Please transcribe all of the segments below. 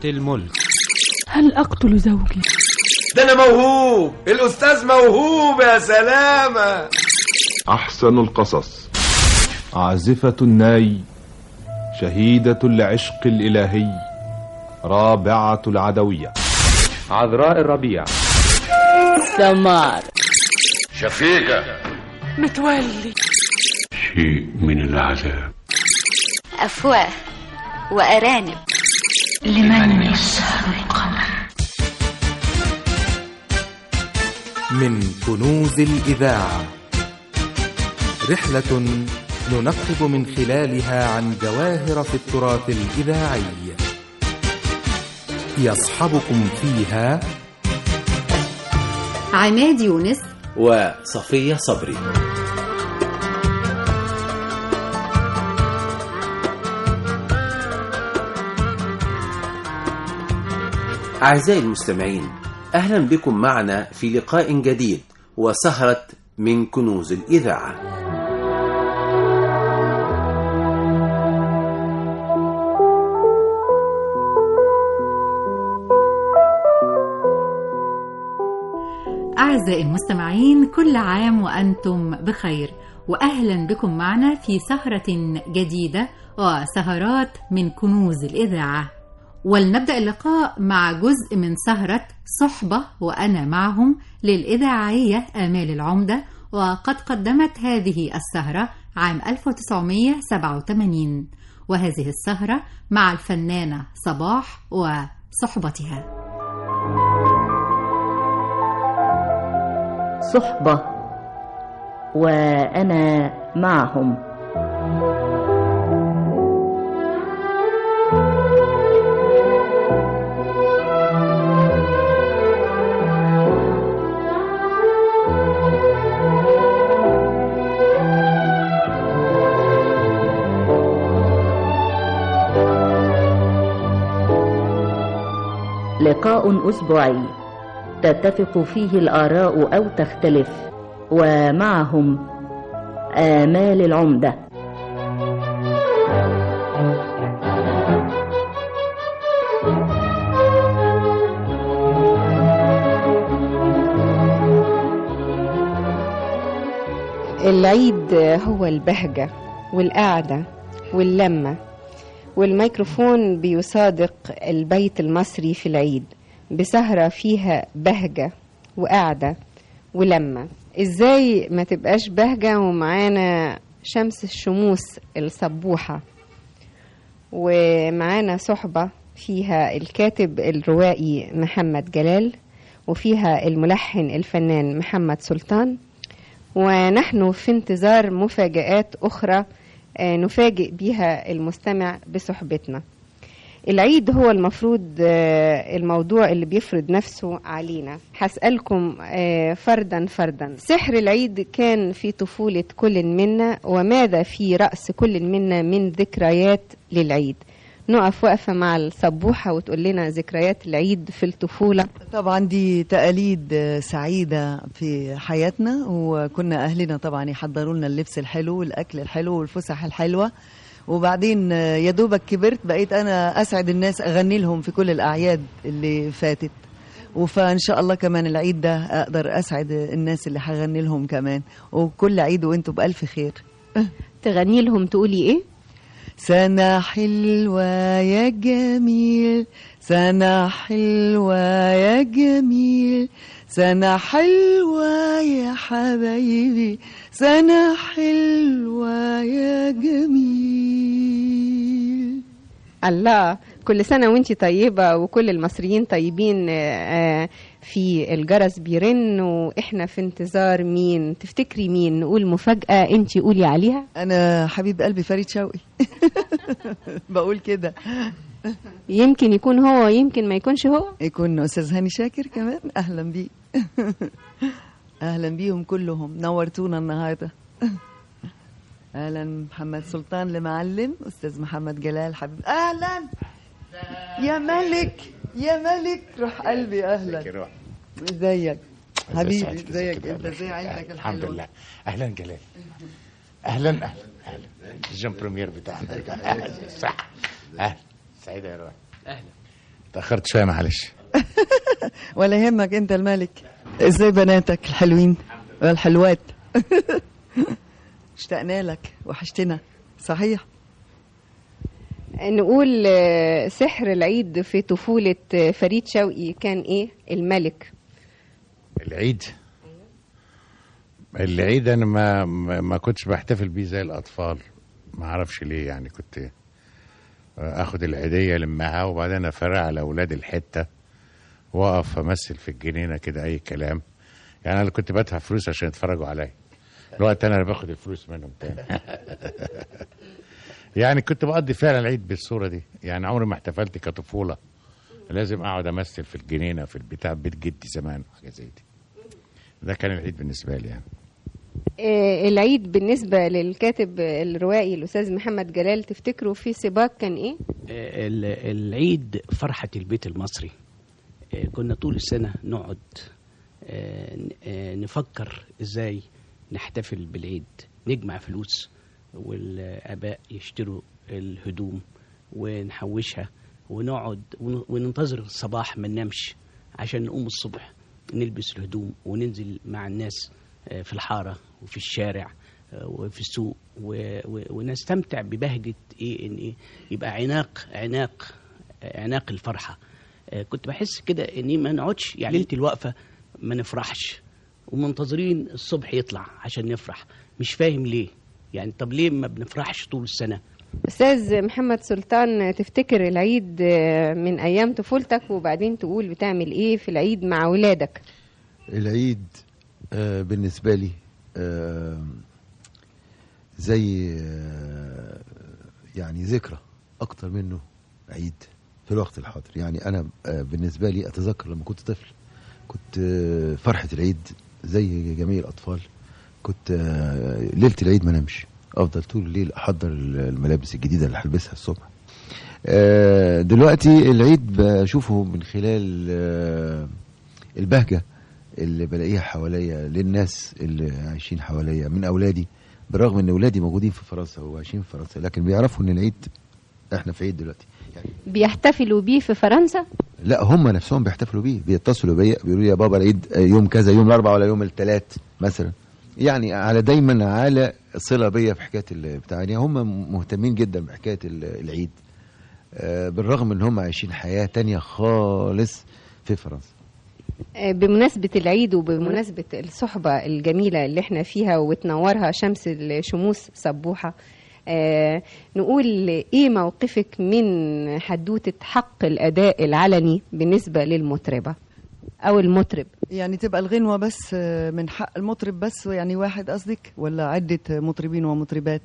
تحت الملك. هل أقتل زوجي؟ ده أنا موهوب. الأستاذ موهوب يا سلامة. أحسن القصص. عازفة الناي شهيدة العشق الإلهي رابعة العدوية. عذراء الربيع. سمار شفيقة. متولي. شيء من العذاب. أفواه وأرانب. لمن يسهر القمر من كنوز الإذاعة. رحلة ننقب من خلالها عن جواهر في التراث الإذاعي. يصحبكم فيها عماد يونس وصفية صبري. أعزائي المستمعين أهلا بكم معنا في لقاء جديد وسهرة من كنوز الإذاعة. أعزائي المستمعين كل عام وأنتم بخير وأهلا بكم معنا في سهرة جديدة وسهرات من كنوز الإذاعة. ولنبدأ اللقاء مع جزء من سهرة صحبة وأنا معهم للإذاعية آمال العمدة وقد قدمت هذه السهرة عام 1987 وهذه السهرة مع الفنانة صباح وصحبتها. صحبة وأنا معهم. لقاء أسبوعي. تتفق فيه الآراء أو تختلف. ومعهم آمال العمدة. العيد هو البهجة والقعدة واللمة. والميكروفون بيصادق البيت المصري في العيد بسهرة فيها بهجة وقعدة ولمة. إزاي ما تبقاش بهجة ومعانا شمس الشموس الصبوحة ومعانا صحبة فيها الكاتب الروائي محمد جلال وفيها الملحن الفنان محمد سلطان. ونحن في انتظار مفاجآت أخرى نفاجئ بها المستمع بصحبتنا. العيد هو المفروض الموضوع اللي بيفرض نفسه علينا. هسألكم فردا فردا سحر العيد كان في طفولة كل منا وماذا في رأس كل منا من ذكريات للعيد؟ نقف وقفة مع الصبوحة وتقول لنا ذكريات العيد في الطفولة. طبعا دي تقاليد سعيدة في حياتنا وكنا أهلنا طبعا يحضروا لنا اللبس الحلو والأكل الحلو والفسح الحلوة. وبعدين يا دوبك كبرت بقيت أنا أسعد الناس أغني لهم في كل الأعياد اللي فاتت. وفان شاء الله كمان العيد ده أقدر أسعد الناس اللي هغني لهم كمان. وكل عيد وأنتم بألف خير. تغني لهم تقولي إيه؟ سنة حلوة يا جميل سنة حلوة يا جميل سنة حلوة يا حبايبي سنة حلوة يا جميل. الله كل سنة وانتي طيبة وكل المصريين طيبين في الجرس بيرن وإحنا في انتظار مين؟ تفتكري مين؟ نقول مفاجأة انتي قولي عليها. أنا حبيب قلبي فريد شوقي. بقول كده. يمكن يكون هو يمكن ما يكونش هو. يكون أستاذ هاني شاكر كمان. أهلا بيه. أهلا بيهم كلهم. نورتونا النهارده. أهلا محمد سلطان لمعلم أستاذ محمد جلال حبيب. أهلا! يا ملك! يا ملك روح قلبي أهلا. ازيك حبيبي ازيك أنت إزاي عيلتك الحمد لله. أهلا جلال. أهلا أهلا أهلا. ال jeune premier بتاعنا أهلا صح. أهلا. سعيده يا روح. أهلا. تأخرت شوية معلش. ولا يهمك أنت الملك. إزاي بناتك الحلوين؟ الحلوات اشتقنا لك وحشتنا. صحيح. نقول آه، سحر العيد في طفولة آه، فريد شوقي كان إيه؟ الملك. العيد؟ العيد أنا ما ما كنتش بحتفل بيه زي الأطفال. ما أعرفش ليه يعني كنت آخد العيديه لمها وبعدين افرع على أولاد الحتة وأقف أمثل في الجنينة كده أي كلام. يعني أنا اللي كنت بدفع فلوس عشان يتفرجوا عليا. الوقت اللي باخد الفلوس منهم تاني. يعني كنت بقضي فعلا العيد بالصورة دي. يعني عمري ما احتفلت كطفولة. لازم أقعد أمثل في الجنينة في البتاع بيت جدي زمان حاجة زي دي. ده كان العيد بالنسبة لي يعني. آه، العيد بالنسبة للكاتب الروائي الأستاذ محمد جلال تفتكروا في سباق كان إيه؟ ال- العيد فرحة البيت المصري. آه، كنا طول السنة نقعد آه، آه، نفكر إزاي نحتفل بالعيد نجمع فلوس. والآباء يشتروا الهدوم ونحوشها ونقعد ون- وننتظر الصباح ما ننامش عشان نقوم الصبح نلبس الهدوم وننزل مع الناس آه، في الحارة وفي الشارع آه، وفي السوق ونستمتع ببهجة إيه إن إيه يبقى عناق عناق عناق الفرحة. آه، كنت بحس كده إني ما نقعدش يعني ليلة الوقفة ما نفرحش ومنتظرين الصبح يطلع عشان نفرح مش فاهم ليه. يعني طب ليه ما بنفرحش طول السنة؟ أستاذ محمد سلطان تفتكر العيد آه، من أيام طفولتك وبعدين تقول بتعمل إيه في العيد مع ولادك؟ العيد آه، بالنسبة لي آه، زي يعني ذكرى أكتر منه عيد في الوقت الحاضر. يعني أنا آه، بالنسبة لي أتذكر لما كنت طفل كنت فرحة العيد زي جميع الأطفال. كنت آه، ليلة العيد ما نمشي أفضل طول الليل أحضر الملابس الجديدة اللي هلبسها الصبح. آه، دلوقتي العيد بشوفه من خلال آه، البهجة اللي بلاقيها حواليا للناس اللي عايشين حواليا من أولادي بالرغم إن أولادي موجودين في فرنسا وعايشين في فرنسا لكن بيعرفوا إن العيد إحنا في عيد دلوقتي. بيحتفلوا بيه في فرنسا؟ لا هم نفسهم بيحتفلوا بيه بيتصلوا بيا بيقولوا لي يا بابا العيد يوم كذا يوم الأربعاء ولا يوم الثلاث مثلا. يعني على دايما على صلة بيا في حكاية بتاع يعني هم مهتمين جدا بحكاية ال- العيد. آه، بالرغم إن هم عايشين حياة تانية خالص في فرنسا. آه، بمناسبة العيد وبمناسبة الصحبة الجميلة اللي إحنا فيها وتنورها شمس الشموس سبوحة آه نقول إيه موقفك من حدوتة حق الأداء العلني بالنسبة للمطربة؟ أو المطرب. يعني تبقى الغنوة بس آه، من حق المطرب بس يعني واحد قصدك ولا عدة مطربين ومطربات؟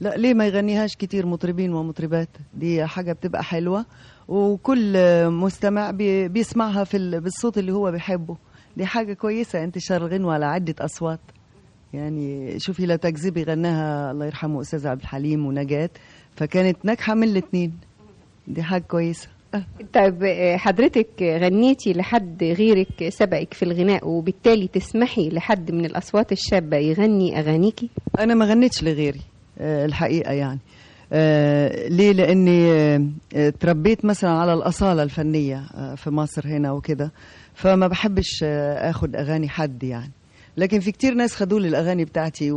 لا ليه ما يغنيهاش كتير مطربين ومطربات؟ دي حاجة بتبقى حلوة وكل مستمع بي- بيسمعها في ال- بالصوت اللي هو بيحبه. دي حاجة كويسة انتشار الغنوة على عدة أصوات. يعني شوفي لا تكذبي غناها الله يرحمه أستاذ عبد الحليم ونجاة فكانت ناجحة من الاتنين. دي حاجة كويسة. طيب حضرتك غنيتي لحد غيرك سبقك في الغناء وبالتالي تسمحي لحد من الأصوات الشابة يغني أغانيكي؟ أنا ما غنيتش لغيري آه، الحقيقة يعني. آه، ليه؟ لأني آه، تربيت مثلا على الأصالة الفنية في مصر هنا وكده فما بحبش آخد أغاني حد يعني. لكن في كتير ناس خدوا لي الأغاني بتاعتي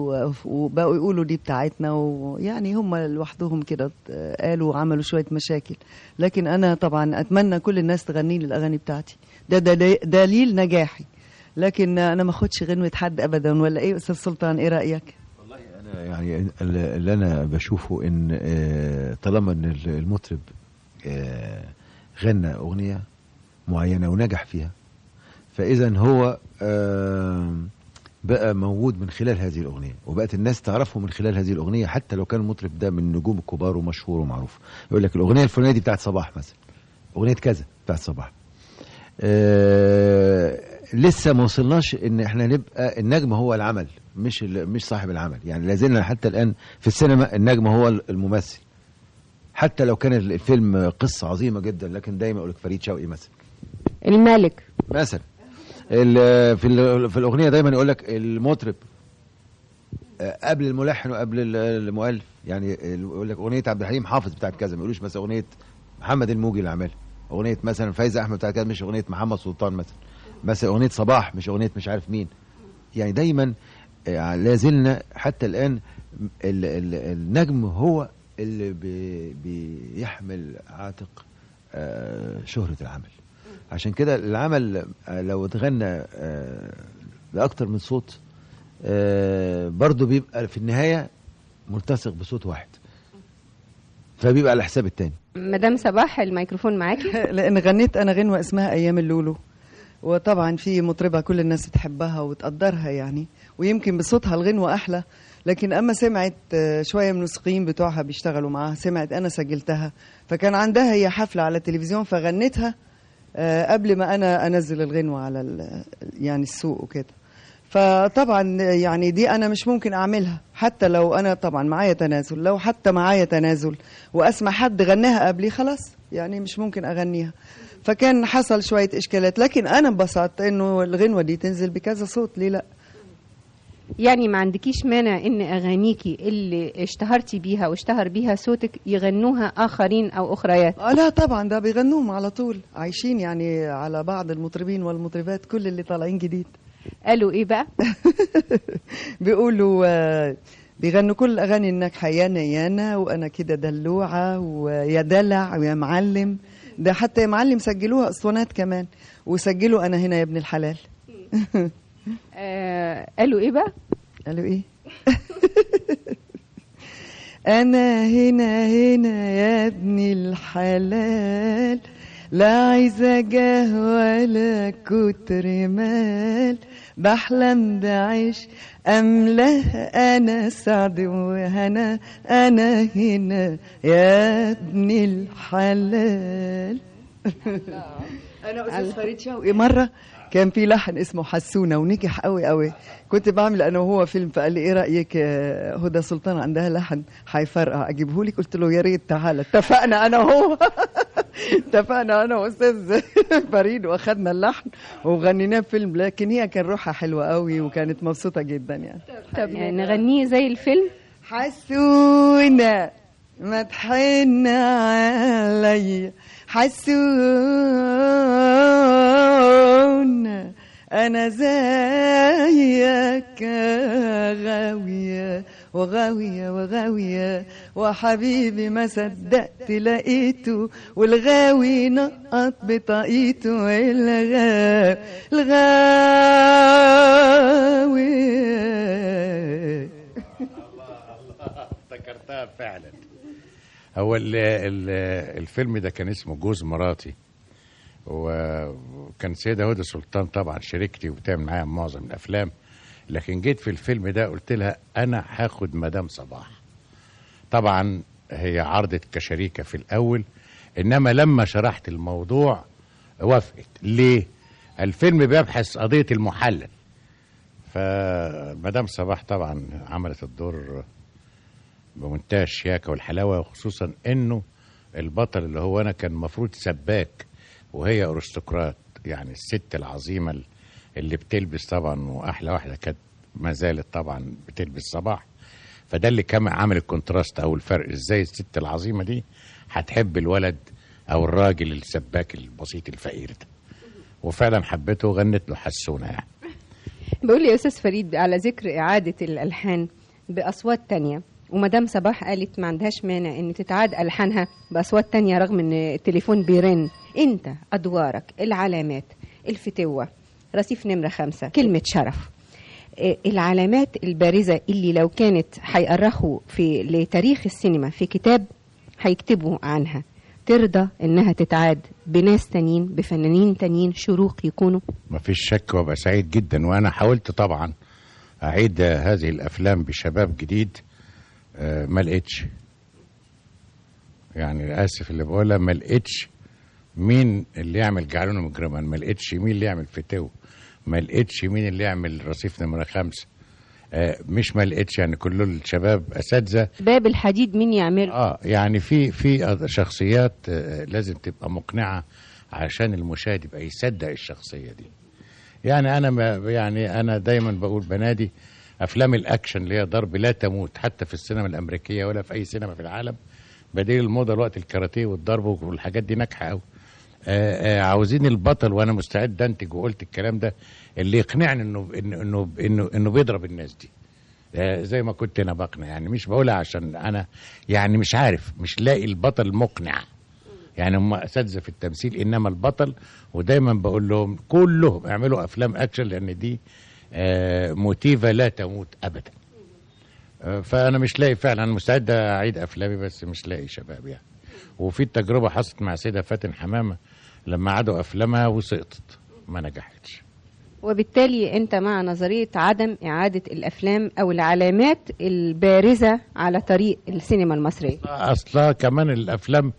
وبقوا يقولوا دي بتاعتنا ويعني هم لوحدهم كده قالوا وعملوا شوية مشاكل. لكن أنا طبعا أتمنى كل الناس تغني لي الأغاني بتاعتي. ده, دليل نجاحي. لكن أنا ما أخدش غنوة حد ابدا. ولا إيه أستاذ سلطان إيه رأيك؟ أنا يعني ال- اللي أنا بشوفه إن آه، طالما إن ال- المطرب آه، غنى أغنية معينة ونجح فيها فاذا هو آه، بقى موجود من خلال هذه الأغنية وبقت الناس تعرفه من خلال هذه الأغنية حتى لو كان المطرب ده من النجوم الكبار ومشهور ومعروف. يقول لك الأغنية الفلانية دي بتاعت صباح مثلا أغنية كذا بتاعت صباح. آه لسه ما وصلناش إن إحنا نبقى النجم هو العمل مش مش صاحب العمل. يعني لازلنا حتى الآن في السينما النجم هو الممثل. حتى لو كان الفيلم قصة عظيمة جدا لكن دايما يقول لك فريد شوقي مثلا. الملك. مثلا. في في الأغنية دايما يقول لك المطرب آه، قبل الملحن وقبل ال- المؤلف. يعني يقول لك أغنية عبد الحليم حافظ بتاعت كذا ما يقولوش مثلا أغنية محمد الموجي اللي عملها. أغنية مثلا فايزه أحمد بتاعت كده مش أغنية محمد سلطان مثلا. مثلا أغنية صباح مش أغنية مش عارف مين. يعني دايما آه، لا زلنا حتى الآن ال ال النجم هو اللي بي بيحمل عاتق آه، شهرة العمل. عشان كده العمل آه، لو اتغنى آه، بأكتر من صوت آه، برضه بيبقى في النهاية ملتصق بصوت واحد. فبيبقى على حساب التاني. مدام صباح الميكروفون معاكي؟ لأن غنيت أنا غنوة اسمها أيام اللولو. وطبعا في مطربة كل الناس تحبها وتقدرها يعني ويمكن بصوتها الغنوة أحلى. لكن أما سمعت آه، شوية من الموسيقيين بتوعها بيشتغلوا معاها سمعت أنا سجلتها. فكان عندها هي حفلة على التلفزيون فغنتها آه، قبل ما أنا أنزل الغنوة على يعني السوق وكده. فطبعا يعني دي أنا مش ممكن أعملها. حتى لو أنا طبعا معايا تنازل لو حتى معايا تنازل وأسمع حد غناها قبلي خلاص يعني مش ممكن أغنيها. فكان حصل شوية إشكالات لكن أنا انبسطت إنه الغنوة دي تنزل بكذا صوت ليه لأ؟ يعني ما عندكيش مانع إن أغانيكي اللي اشتهرتي بيها واشتهر بيها صوتك يغنوها آخرين أو أخريات؟ آه لا طبعا ده بيغنوهم على طول. عايشين يعني على بعض المطربين والمطربات كل اللي طالعين جديد. قالوا إيه بقى؟ بيقولوا آه، بيغنوا كل الاغاني الناجحة يانا يانا وأنا كده دلوعة ويا دلع ويا معلم. ده حتى يا معلم سجلوها أسطوانات كمان وسجلوا أنا هنا يا ابن الحلال. آه قالوا إيه بقى؟ قالوا إيه؟ أنا هنا هنا يا ابن الحلال لا عايزة جاه ولا كتر مال. بحلم بعيش أملاه أنا سعد وهنا أنا هنا يا ابن الحلال. أنا أستاذ فريد شوقي. مرة كان في لحن اسمه حسونة ونجح قوي قوي. كنت بعمل أنا وهو فيلم فقال لي إيه رأيك آه، هدى سلطان عندها لحن هيفرقع أجيبه لك؟ قلت له يا ريت تعالى اتفقنا أنا وهو. اتفقنا أنا وأستاذ فريد واخدنا اللحن وغنيناه في فيلم. لكن هي كان روحها حلوة قوي وكانت مبسوطة جدا يعني. طب يعني نغنيه زي الفيلم؟ حسونة ما تحن عليا. حسونة أنا زيك غاوية وغاوية وغاوية. وحبيبي ما صدقت لقيته والغاوي نقط بطاقيته الغاوي الغاوي. افتكرتها فعلا. هو ال ال الفيلم ده كان اسمه جوز مراتي. وكان سيدة هدى سلطان طبعا شريكتي وبتعمل معايا معظم الأفلام. لكن جيت في الفيلم ده قلت لها أنا هاخد مدام صباح. طبعا هي عرضت كشريكة في الأول إنما لما شرحت الموضوع وافقت. ليه؟ الفيلم بيبحث قضية المحلل. فمدام صباح طبعا عملت الدور بمنتهى الشياكه والحلاوة وخصوصا إنه البطل اللي هو أنا كان المفروض سباك وهي أرستقراط يعني الست العظيمة اللي بتلبس طبعا وأحلى واحدة كانت ما زالت طبعا بتلبس صباح. فده اللي كان عامل ال contrast أو الفرق إزاي الست العظيمة دي هتحب الولد أو الراجل السباك البسيط الفقير ده. وفعلا حبته وغنت له حسونة يعني. بقول لي يا أستاذ فريد على ذكر إعادة الألحان بأصوات تانية ومدام صباح قالت ما عندهاش مانع إن تتعاد ألحانها بأصوات تانية رغم إن التليفون بيرن. أنت أدوارك العلامات الفتوة رصيف نمرة خمسة كلمة شرف. إيه العلامات البارزة اللي لو كانت هيأرخوا في لتاريخ السينما في كتاب هيكتبوا عنها. ترضى إنها تتعاد بناس تانيين بفنانين تانيين شروق يكونوا. ما فيش شك وأبقى سعيد جدا وأنا حاولت طبعا أعيد هذه الأفلام بشباب جديد. آه، ما لقيتش. يعني اسف اللي بقولها ما لقيتش مين اللي يعمل جعلونه مجرما ما لقيتش مين اللي يعمل فتو ما لقيتش مين اللي يعمل رصيف نمرة خمسة. آه مش ما لقيتش يعني كل الشباب أساتذة. باب الحديد مين يعمله؟ آه يعني في في شخصيات آه لازم تبقى مقنعة عشان المشاهد يبقى يصدق الشخصية دي. يعني أنا ما يعني أنا دايما بقول بنادي أفلام الأكشن اللي هي ضرب لا تموت حتى في السينما الأمريكية ولا في أي سينما في العالم بديل الموضه الوقت الكاراتيه والضرب والحاجات دي ناجحة قوي آه، آه، عاوزين البطل وأنا مستعد أنتج وقلت الكلام ده اللي يقنعني إنه إنه إنه إنه, إنه بيضرب الناس دي. آه، زي ما كنت أنا بقنع يعني مش بقولها عشان أنا يعني مش عارف مش لاقي البطل مقنع. يعني هم أساتذة في التمثيل إنما البطل ودايما بقول لهم كلهم اعملوا أفلام أكشن لأن دي موتيفا لا تموت ابدا. آه، فأنا مش لاقي فعلا مستعد أعيد أفلامي بس مش لاقي شباب يعني. وفي التجربه حصلت مع سيدة فاتن حمامة لما عادوا أفلامها وسقطت ما نجحتش. وبالتالي أنت مع نظرية عدم إعادة الأفلام أو العلامات البارزة على طريق السينما المصرية. أصلا كمان الأفلام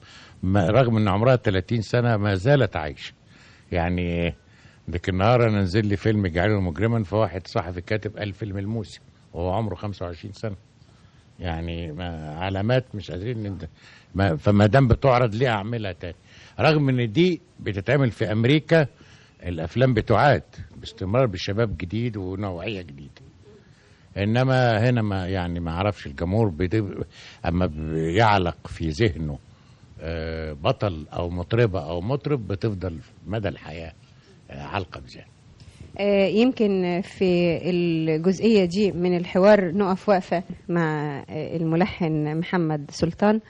رغم إن عمرها 30 سنة ما زالت عايشة. يعني ديك النهار أنا نزل لي فيلم جعله مجرما فواحد صحفي كاتب قال فيلم الموسم وهو عمره 25 سنة. يعني ما علامات مش قادرين نند... ما فما دام بتعرض ليه أعملها تاني. رغم إن دي بتتعمل في أمريكا الأفلام بتعاد باستمرار بشباب جديد ونوعية جديدة. إنما هنا ما يعني ما أعرفش الجمهور أما بيعلق في ذهنه آه، بطل أو مطربة أو مطرب بتفضل مدى الحياة. آه، علقه بذهنه آه، يمكن في الجزئية دي من الحوار نقف وقفة مع آه، الملحن محمد سلطان.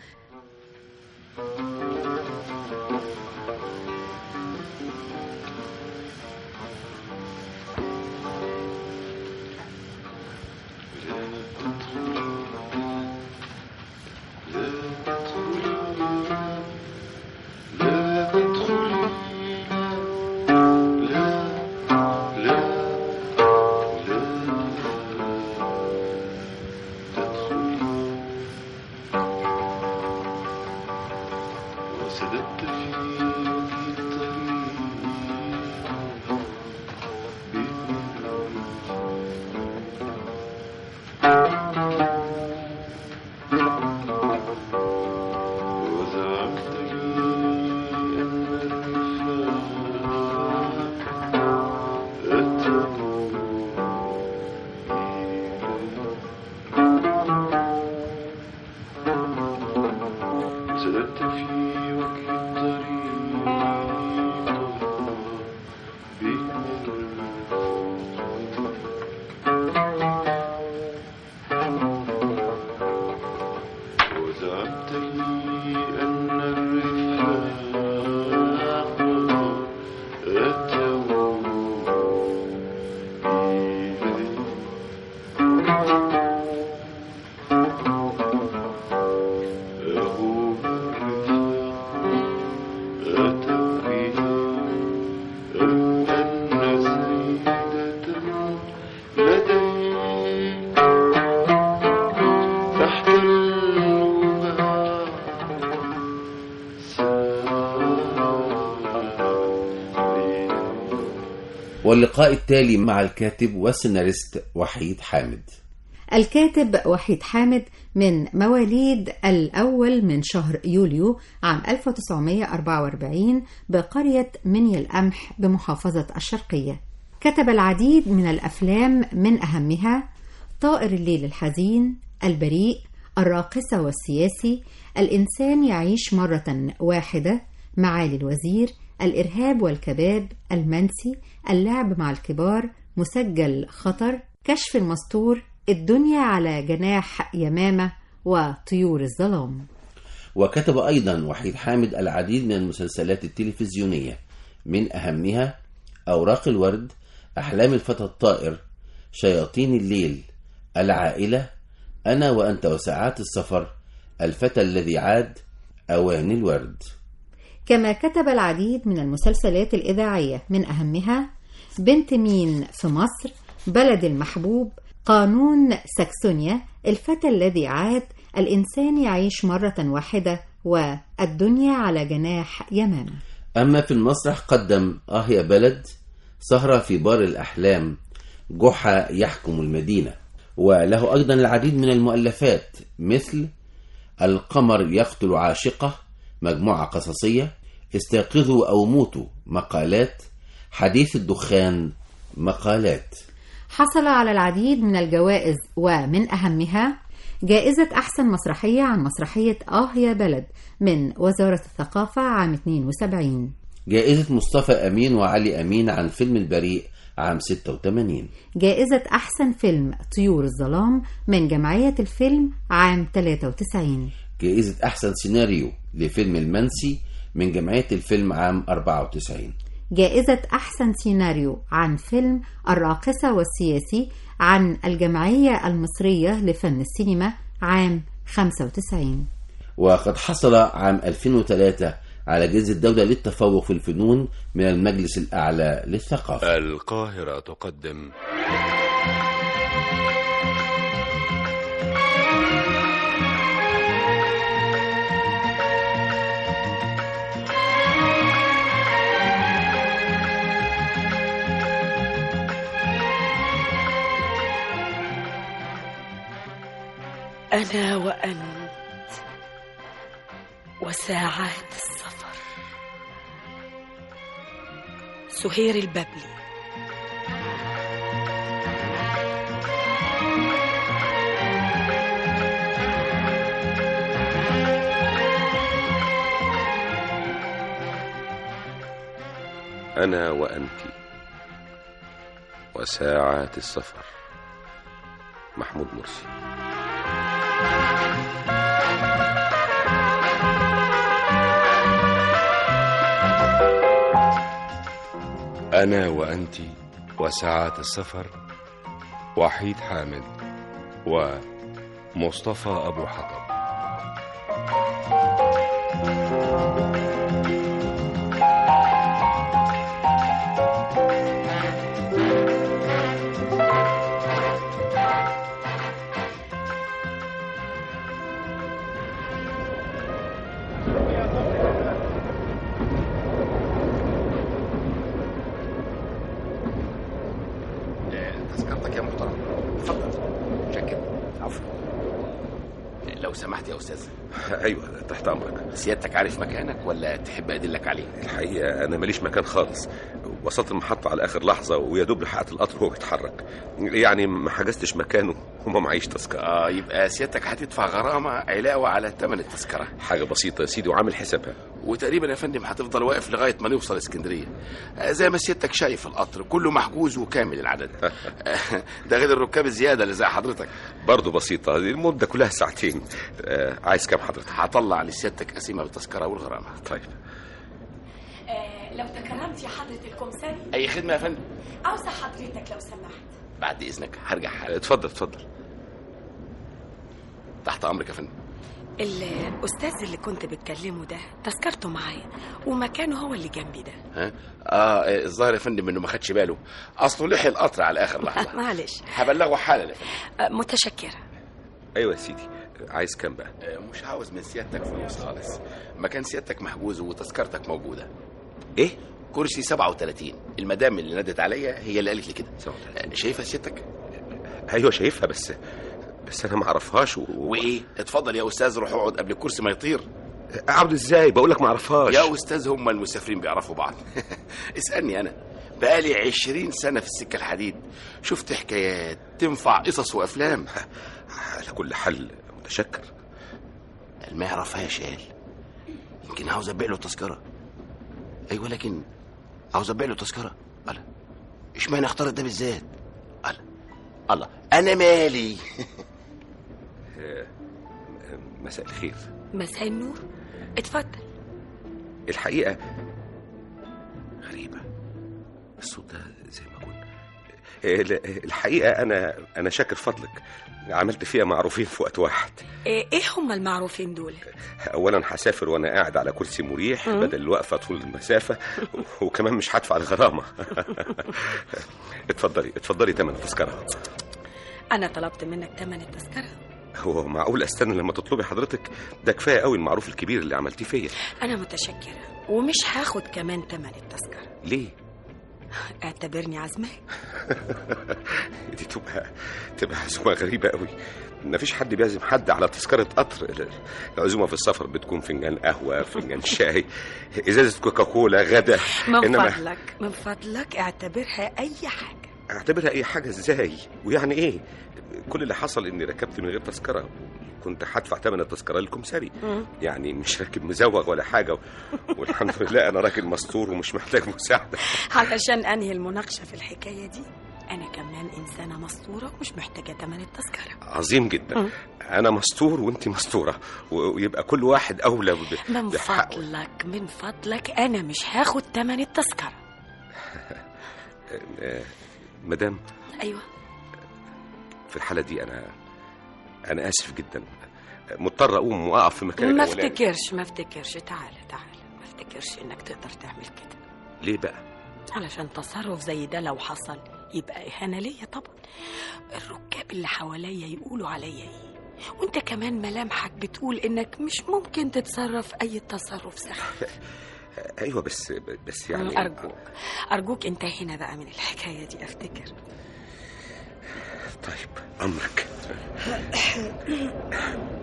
واللقاء التالي مع الكاتب والسيناريست وحيد حامد. الكاتب وحيد حامد من مواليد الأول من شهر يوليو عام 1944 بقرية مني القمح بمحافظة الشرقية. كتب العديد من الأفلام من أهمها طائر الليل الحزين البريء الراقصة والسياسي الإنسان يعيش مرة واحدة معالي الوزير الإرهاب والكباب المنسي اللعب مع الكبار مسجل خطر كشف المستور الدنيا على جناح يمامة وطيور الظلام. وكتب أيضا وحيد حامد العديد من المسلسلات التلفزيونية. من أهمها أوراق الورد أحلام الفتى الطائر شياطين الليل العائلة أنا وأنت وساعات السفر الفتى الذي عاد أواني الورد. كما كتب العديد من المسلسلات الإذاعية من أهمها بنت مين في مصر بلد المحبوب قانون ساكسونيا الفتى الذي عاد الإنسان يعيش مرة واحدة والدنيا على جناح يمامة. أما في المسرح قدم آه يا بلد سهرة في بار الأحلام جحا يحكم المدينة. وله أيضا العديد من المؤلفات مثل القمر يقتل عاشقة مجموعة قصصية استيقظوا أو موتوا. مقالات. حديث الدخان. مقالات. حصل على العديد من الجوائز ومن أهمها جائزة أحسن مسرحية عن مسرحية آه يا بلد من وزارة الثقافة عام 72 جائزة مصطفى أمين وعلي أمين عن فيلم البريء عام 86 جائزة أحسن فيلم طيور الظلام من جمعية الفيلم عام 93 جائزة أحسن سيناريو لفيلم المنسي من جمعية الفيلم عام 94 جائزة أحسن سيناريو عن فيلم الراقصة والسياسي عن الجمعية المصرية لفن السينما عام 95 وقد حصل عام 2003 على جائزة الدولة للتفوق في الفنون من المجلس الأعلى للثقافة. القاهرة تقدم. أنا وأنت وساعات السفر. سهير الببلي أنا وأنت وساعات السفر. محمود مرسي. أنا وأنت وساعات السفر وحيد حامد ومصطفى أبو حطب. عفوا لو سمحت يا أستاذ. أيوه تحت أمرك. سيادتك عارف مكانك ولا تحب أدلك عليه؟ الحقيقة أنا ماليش مكان خالص. وصلت المحطة على آخر لحظة ويا دوب لحقت القطر وهو بيتحرك. يعني ما حجزتش مكانه وما معيش تذكرة. آه يبقى سيادتك هتدفع غرامة علاوة على ثمن التذكرة. حاجة بسيطة يا سيدي وعامل حسابها. وتقريبا يا فندم هتفضل واقف لغاية ما نوصل اسكندرية. آه زي ما سيادتك شايف القطر كله محجوز وكامل العدد. آه ده غير الركاب الزيادة اللي زي حضرتك. برضه بسيطة المدة كلها ساعتين. آه عايز كام حضرتك؟ هطلع لسيادتك قسيمة بالتذكرة والغرامة. طيب. آه لو تكرمت يا حضرة الكمساري أي خدمة يا فندم؟ عاوزة حضرتك لو سمحت. بعد إذنك هرجع حالا اتفضل اتفضل. تحت أمرك يا فندم. الأستاذ اللي كنت بتكلمه ده تذكرته معايا ومكانه هو اللي جنبي ده. ها؟ آه الظاهر يا فندم إنه ما خدش باله. أصله لحق القطر على آخر لحظة. معلش. هبلغه حالا يا فندم. آه متشكرة. أيوه يا سيدي. عايز كام بقى؟ آه مش عاوز من سيادتك فلوس خالص. مكان سيادتك محجوز وتذكرتك موجودة. إيه؟ كرسي 37 المدام اللي نادت عليا هي اللي قالت لي كده. آه شايفها سيادتك؟ أيوه شايفها بس بس أنا ما أعرفهاش و... وإيه؟ اتفضل يا أستاذ روح اقعد قبل الكرسي ما يطير. أقعد إزاي؟ بقول لك ما أعرفهاش. يا أستاذ هم المسافرين بيعرفوا بعض. اسألني أنا. بقالي عشرين سنة في السكة الحديد. شفت حكايات تنفع قصص وأفلام. على كل حل متشكر ما يعرفهاش قال يمكن عاوز أبيع له تذكرة أيوة لكن عاوز أبيع له تذكرة الله. اشمعنى اختارت ده بالذات؟ الله. الله. أنا مالي. مساء الخير. مساء النور. اتفضل. الحقيقة غريبة. الصوت ده زي ما كنت الحقيقة أنا أنا شاكر فضلك. عملت فيها معروفين في وقت واحد. إيه هم المعروفين دول؟ اولا هسافر وأنا قاعد على كرسي مريح. بدل الوقفة طول المسافة وكمان مش هدفع الغرامة. اتفضلي اتفضلي تمن التذكرة. أنا طلبت منك تمن التذكرة. هو معقول؟ أستنى لما تطلبي حضرتك. ده كفاية قوي المعروف الكبير اللي عملتيه فيا. أنا متشكرة ومش هاخد كمان تمن التذكرة. ليه؟ اعتبرني عزمك دي تبقى تبقى عزومة غريبة قوي. مفيش حد بيعزم حد على تذكرة قطر العزومة في السفر. بتكون فنجان قهوة فنجان شاي إزازة كوكاكولا غدا. من فضلك من فضلك اعتبرها أي حاجة. اعتبرها أي حاجة إزاي؟ ويعني إيه؟ كل اللي حصل إني ركبت من غير تذكرة. كنت هدفع ثمن التذكرة مم. يعني مش راكب مزوغ ولا حاجة. والحمد لله أنا راجل مستور ومش محتاج مساعدة. علشان أنهي المناقشة في الحكاية دي أنا كمان إنسانة مسطوره ومش محتاجة تمن التذكرة. عظيم جدا. أنا مستور وأنت مستورة. و- ويبقى كل واحد أولى ب- من بحقه. فضلك من فضلك أنا مش هاخد تمن التذكرة. آه، مدام. أيوه. في الحالة دي أنا أنا آسف جدا. مضطر أقوم وأقف في مكاني ما. افتكرش ما افتكرش. تعال تعال. ما افتكرش إنك تقدر تعمل كده. ليه بقى؟ علشان تصرف زي ده لو حصل يبقى إهانة ليا طبعا. الركاب اللي حواليا يقولوا عليا إيه؟ وأنت كمان ملامحك بتقول إنك مش ممكن تتصرف أي تصرف سخيف. أيوه بس بس يعني أرجوك أرجوك انتهينا بقى من الحكاية دي أفتكر. طيب أمرك.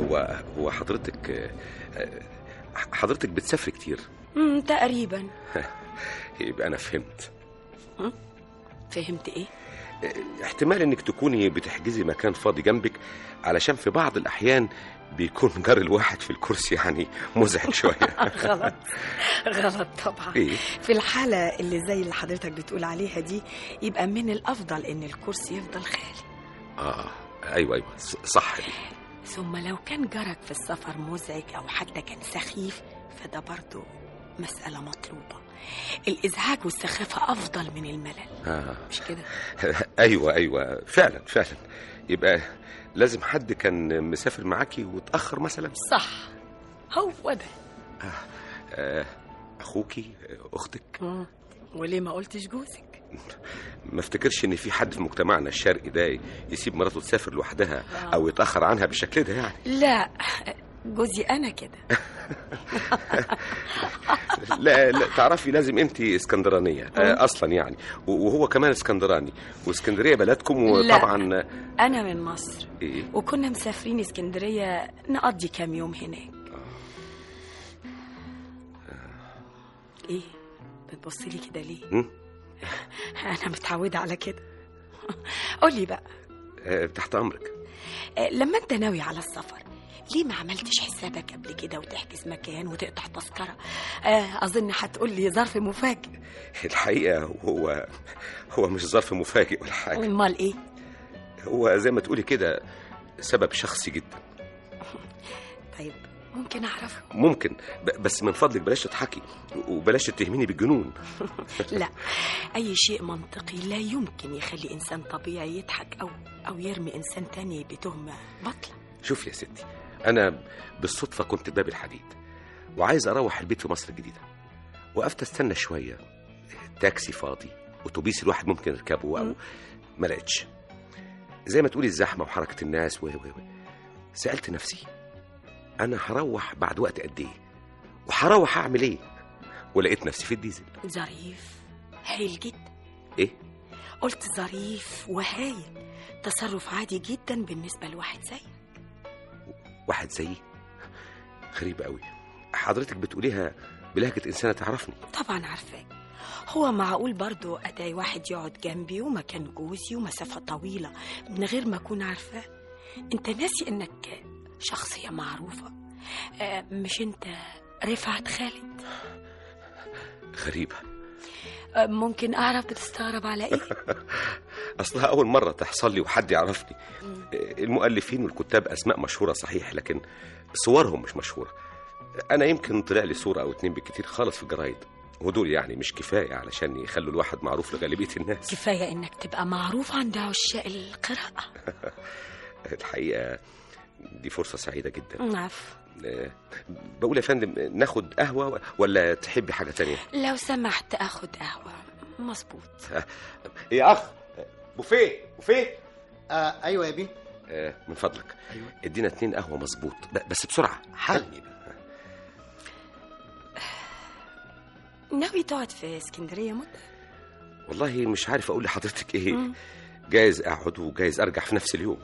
هو هو حضرتك آه، آه، حضرتك بتسافري كتير. امم تقريبا. يبقى أنا فهمت. فهمت إيه؟ احتمال إنك تكوني بتحجزي مكان فاضي جنبك علشان في بعض الأحيان بيكون جار الواحد في الكرسي يعني مزعج شوية. غلط. غلط طبعا. إيه؟ في الحالة اللي زي اللي حضرتك بتقول عليها دي يبقى من الأفضل إن الكرسي يفضل خالي. آه أيوه أيوه صح دي. ثم لو كان جارك في السفر مزعج أو حتى كان سخيف فده برضو مسألة مطلوبة. الإزعاج والسخافة أفضل من الملل. آه. مش كده؟ أيوه أيوه. فعلا فعلا. يبقى لازم حد كان مسافر معاكي وتأخر مثلا؟ صح. هو ده. آه. آه، أختك؟ مم. وليه ما قلتش جوزك؟ ما افتكرش إن في حد في مجتمعنا الشرقي ده يسيب مراته تسافر لوحدها أو يتأخر عنها بالشكل ده يعني؟ لا جوزي أنا كده. لا, لا تعرفي لازم انت اسكندرانية آه أصلا يعني. وهو كمان اسكندراني. واسكندرية بلدكم لا. وطبعا أنا من مصر. إيه؟ وكنا مسافرين اسكندرية نقضي كام يوم هناك. إيه بتبص لي كده ليه؟ أنا متعودة على كده. قولي بقى. آه تحت أمرك. آه، لما أنت ناوي على السفر ليه ما عملتش حسابك قبل كده وتحجز مكان وتقطع تذكرة؟ آه أظن هتقول لي ظرف مفاجئ. الحقيقة هو هو مش ظرف مفاجئ ولا حاجة. أمال إيه؟ هو زي ما تقولي كده سبب شخصي جدا. طيب. ممكن أعرفه ممكن. بس من فضلك بلاش تضحكي وبلاش تتهميني بالجنون لا أي شيء منطقي لا يمكن يخلي إنسان طبيعي يضحك أو أو يرمي إنسان تاني بتهمة بطلة. شوف يا ستي أنا بالصدفة كنت باب الحديد وعايز أروح البيت في مصر الجديدة وقفت أستنى شوية. تاكسي فاضي اتوبيس الواحد ممكن يركبه أو ما لقيتش. زي ما تقولي الزحمة وحركة الناس و. سألت نفسي أنا هروح بعد وقت قد إيه؟ وهروح أعمل إيه؟ ولقيت نفسي في الديزل. ظريف هايل جدا. إيه؟ قلت ظريف وهايل. تصرف عادي جدا بالنسبة لواحد زي. واحد زيي غريبه قوي. حضرتك بتقوليها بلهجة إنسانة تعرفني. طبعا عارفاه هو معقول برضو أدعي واحد يقعد جنبي ومكان جوزي ومسافة طويلة من غير ما أكون عارفاه؟ أنت ناسي إنك شخصية معروفة. آه، مش أنت رفعت خالد؟ غريبة. آه، ممكن أعرف بتستغرب على إيه؟ أصلها أول مرة تحصل لي وحد يعرفني. المؤلفين والكتاب أسماء مشهورة صحيح لكن صورهم مش مشهورة. أنا يمكن طلع لي صورة أو اتنين بالكتير خالص في الجرايد. ودول يعني مش كفاية علشان يخلوا الواحد معروف لغالبية الناس. كفاية إنك تبقى معروف عند عشاق القراءة. الحقيقة دي فرصة سعيدة جدا. آه، بقول يا فندم ناخد قهوة ولا تحبي حاجة تانية؟ لو سمحت أخد قهوة. مظبوط. يا أخ بوفيه بوفيه. آه أيوه يا بيه آه، من فضلك. ادينا اتنين قهوة مظبوط. بس بسرعة حالي ناوي تقعد في اسكندرية مدة؟ والله مش عارف أقول لحضرتك إيه. مم. جايز أقعد وجايز أرجع في نفس اليوم.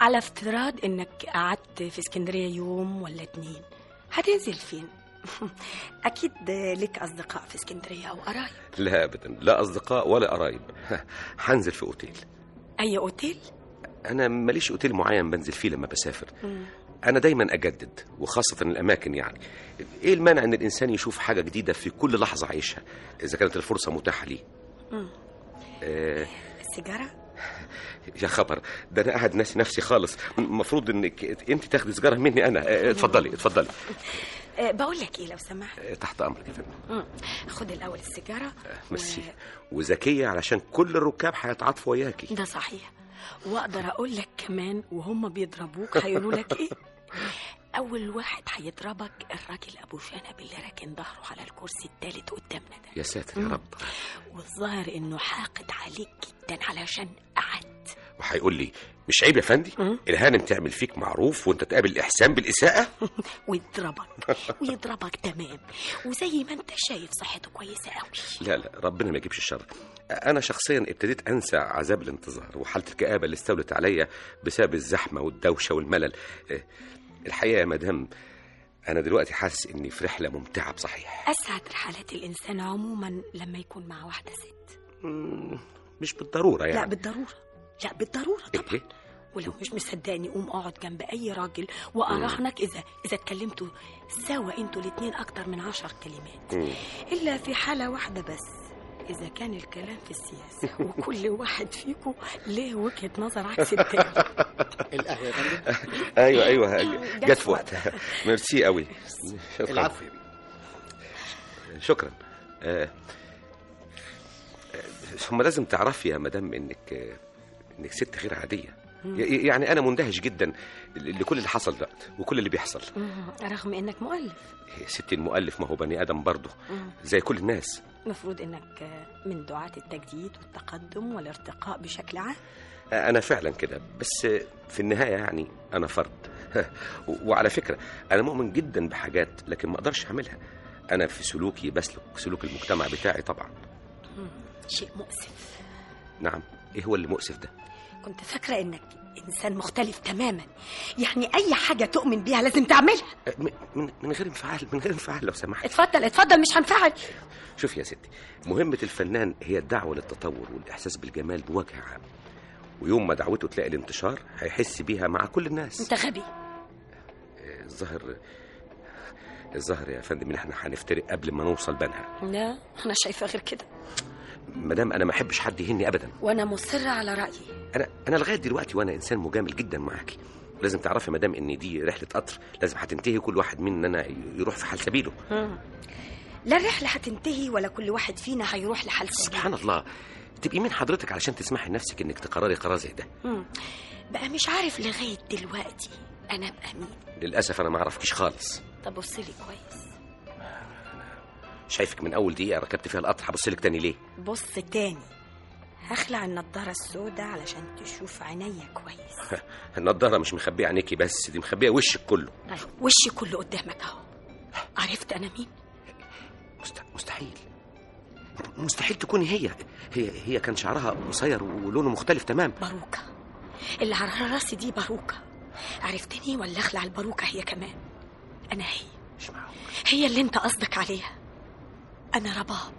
على افتراض إنك قعدت في اسكندرية يوم ولا اتنين هتنزل فين؟ أكيد لك أصدقاء في اسكندرية أو قرايب. لا ابدا لا أصدقاء ولا قرايب. هنزل في أوتيل. أي أوتيل؟ أنا ماليش أوتيل معين بنزل فيه لما بسافر. أنا دايما أجدد وخاصة الأماكن يعني. إيه المانع إن الإنسان يشوف حاجة جديدة في كل لحظة عايشها؟ إذا كانت الفرصة متاحة ليه. آه. السيجارة؟ يا خبر. ده أنا قاعد ناسي نفسي خالص. المفروض إنك أنت تاخدي سيجارة مني أنا. آه، اتفضلي اتفضلي. أه بقول لك إيه لو سمحت؟ آه، تحت أمرك يا فندم. خد الأول السيجارة ميرسي. وذكية علشان كل الركاب هيتعاطفوا وياكي. ده صحيح. وأقدر أقول لك كمان وهم بيضربوك هيقولوا لك إيه؟ أول واحد هيضربك الراجل أبو شنب اللي راكن ظهره على الكرسي التالت قدامنا ده. يا ساتر يا رب. والظاهر إنه حاقد عليك جدا علشان قعدت وهيقول لي مش عيب يا فندي الهانم تعمل فيك معروف وانت تقابل الإحسان بالإساءة. ويضربك ويضربك تمام. وزي ما انت شايف صحته كويسة قوي لا لا ربنا ما يجيبش الشر. أنا شخصيا ابتديت أنسى عذاب الانتظار وحالة الكآبة اللي استولت عليا بسبب الزحمة والدوشة والملل. إيه، الحقيقة يا مدام أنا دلوقتي حاسس إني في رحلة ممتعة بصحيح. أسعد رحلات الإنسان عموما لما يكون مع واحدة ست. مش بالضرورة يعني. لا بالضرورة. لا بالضرورة إيه إيه؟ ولو مش مصدقني قوم أقعد جنب أي راجل وأراهنك إذا إذا اتكلمتوا سوا أنتوا الاتنين أكتر من عشر كلمات. مم. إلا في حالة واحدة بس إذا كان الكلام في السياسة وكل واحد فيكم ليه وجهة نظر عكس التاني. القهوة يا فندم؟ أيوه أيوه جت جت في وقتها. ميرسي قوي شكرا. العفو شكرا. آه، آه، ثم لازم تعرفي يا مدام إنك آه، إنك ست غير عادية. يعني أنا مندهش جدا لكل اللي حصل دلوقتي وكل اللي بيحصل. رغم إنك مؤلف. ست المؤلف ما هو بني آدم برضه. زي كل الناس. المفروض إنك من دعاة التجديد والتقدم والارتقاء بشكل عام. أنا فعلا كده بس في النهاية يعني أنا فرد. وعلى فكرة أنا مؤمن جدا بحاجات لكن ما أقدرش أعملها. أنا في سلوكي بسلك سلوك المجتمع بتاعي طبعا. شيء مؤسف. نعم إيه هو اللي مؤسف ده؟ كنت فاكرة إنك إنسان مختلف تماما. يعني أي حاجة تؤمن بيها لازم تعملها. من, من, من غير انفعال من غير انفعال لو سمحت. اتفضل اتفضل مش هنفعل. شوف يا ستي مهمة الفنان هي الدعوة للتطور والإحساس بالجمال بوجه عام. ويوم ما دعوته تلاقي الانتشار هيحس بيها مع كل الناس. أنت غبي. الظاهر الظاهر يا فندم إن إحنا هنفترق قبل ما نوصل بنها. لا أنا شايفة غير كده. مدام أنا ما أحبش حد يهني ابدا. وأنا مصرة على رأيي. أنا أنا لغاية دلوقتي وأنا إنسان مجامل جدا معاكي لازم تعرفي مدام إن دي رحلة قطر لازم هتنتهي كل واحد مننا يروح في حال سبيله. مم. لا الرحلة هتنتهي ولا كل واحد فينا هيروح لحال سبيل سبحان الله. تبقي مين حضرتك علشان تسمحي لنفسك إنك تقرري قرار زي ده. مم. بقى مش عارف لغاية دلوقتي أنا ابقى مين للأسف أنا ما أعرفكيش خالص. طب بص لي كويس. شايفك من أول دقيقة ركبت فيها القطر هبص لك تاني ليه؟ بص تاني. هخلع النضارة السوداء علشان تشوف عينيا كويس. النضارة مش مخبية عينيكي بس دي مخبية وشك كله. وشي كله قدامك اهو. عرفت أنا مين؟ مست... مستحيل. مستحيل تكوني هي. هي هي كان شعرها قصير ولونه مختلف تمام. باروكة. اللي على راسي دي باروكة. عرفتني ولا أخلع الباروكة هي كمان؟ أنا هي. مش معقول. هي اللي أنت قصدك عليها. أنا رباب.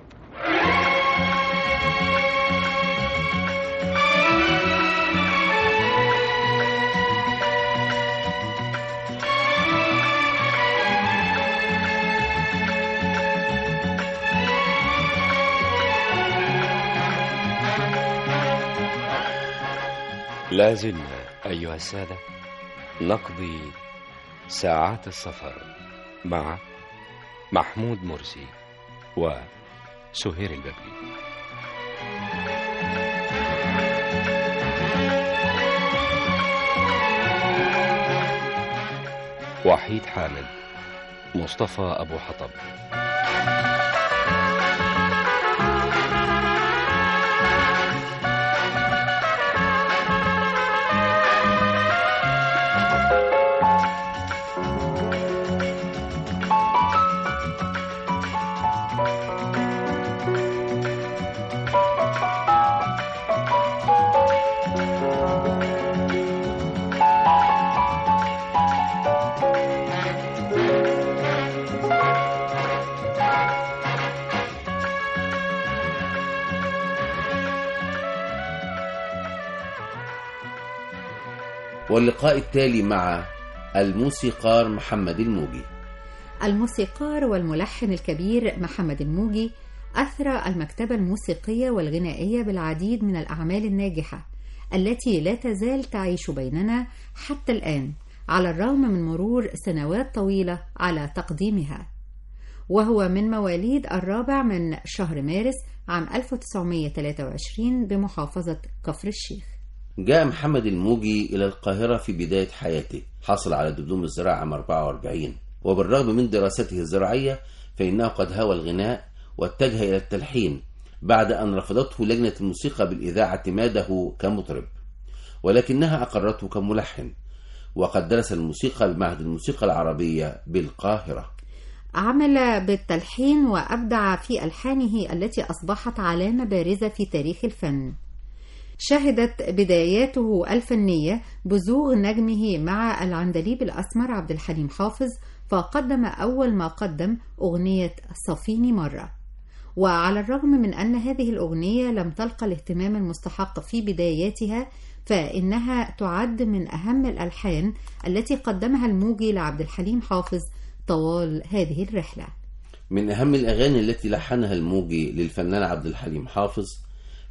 لا زلنا أيها السادة نقضي ساعات السفر مع محمود مرسي. وسهير الببلي وحيد حامد مصطفى أبو حطب. واللقاء التالي مع الموسيقار محمد الموجي. الموسيقار والملحن الكبير محمد الموجي أثرى المكتبة الموسيقية والغنائية بالعديد من الأعمال الناجحة التي لا تزال تعيش بيننا حتى الآن على الرغم من مرور سنوات طويلة على تقديمها. وهو من مواليد الرابع من شهر مارس عام 1923 بمحافظة كفر الشيخ. جاء محمد الموجي إلى القاهرة في بداية حياته. حصل على دبلوم الزراعة عام 44 وبالرغم من دراسته الزراعية فإنه قد هوى الغناء واتجه إلى التلحين بعد أن رفضته لجنة الموسيقى بالإذاعة اعتماده كمطرب ولكنها أقرته كملحن وقد درس الموسيقى بمعهد الموسيقى العربية بالقاهرة. عمل بالتلحين وأبدع في ألحانه التي أصبحت علامة بارزة في تاريخ الفن. شهدت بداياته الفنية بزوغ نجمه مع العندليب الأسمر عبد الحليم حافظ فقدم أول ما قدم أغنية صفيني مرة. وعلى الرغم من أن هذه الأغنية لم تلقى الاهتمام المستحق في بداياتها فإنها تعد من أهم الألحان التي قدمها الموجي لعبد الحليم حافظ طوال هذه الرحلة. من أهم الأغاني التي لحنها الموجي للفنان عبد الحليم حافظ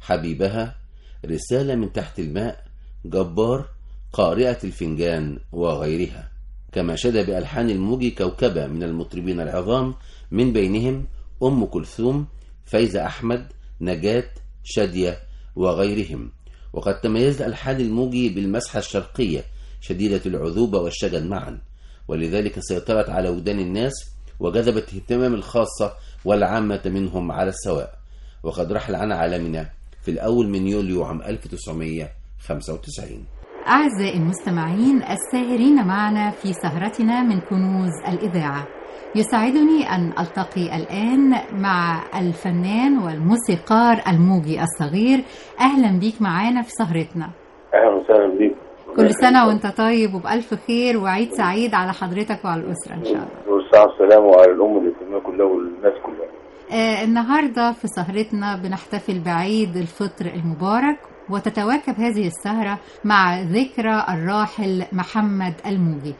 حبيبها رسالة من تحت الماء جبار قارئة الفنجان وغيرها. كما شد بألحان الموجي كوكبة من المطربين العظام من بينهم أم كلثوم فايزة أحمد نجاة شادية وغيرهم. وقد تميزت ألحان الموجي بالمسحة الشرقية شديدة العذوبة والشجن معا. ولذلك سيطرت على ودان الناس وجذبت اهتمام الخاصة والعامة منهم على السواء. وقد رحل عن عالمنا في الأول من يوليو عام 1995 أعزائي المستمعين الساهرين معنا في سهرتنا من كنوز الإذاعة. يسعدني أن ألتقي الآن مع الفنان والموسيقار الموجي الصغير. أهلا بيك معانا في سهرتنا. أهلا وسهلا بيك. كل سنة وأنت طيب وبألف خير وعيد سعيد على حضرتك وعلى الأسرة إن شاء الله. والساعة السلام وعلى الأم الإسلامية كلها والناس كلها. آه النهاردة في سهرتنا بنحتفل بعيد الفطر المبارك وتتواكب هذه السهرة مع ذكرى الراحل محمد الموجي.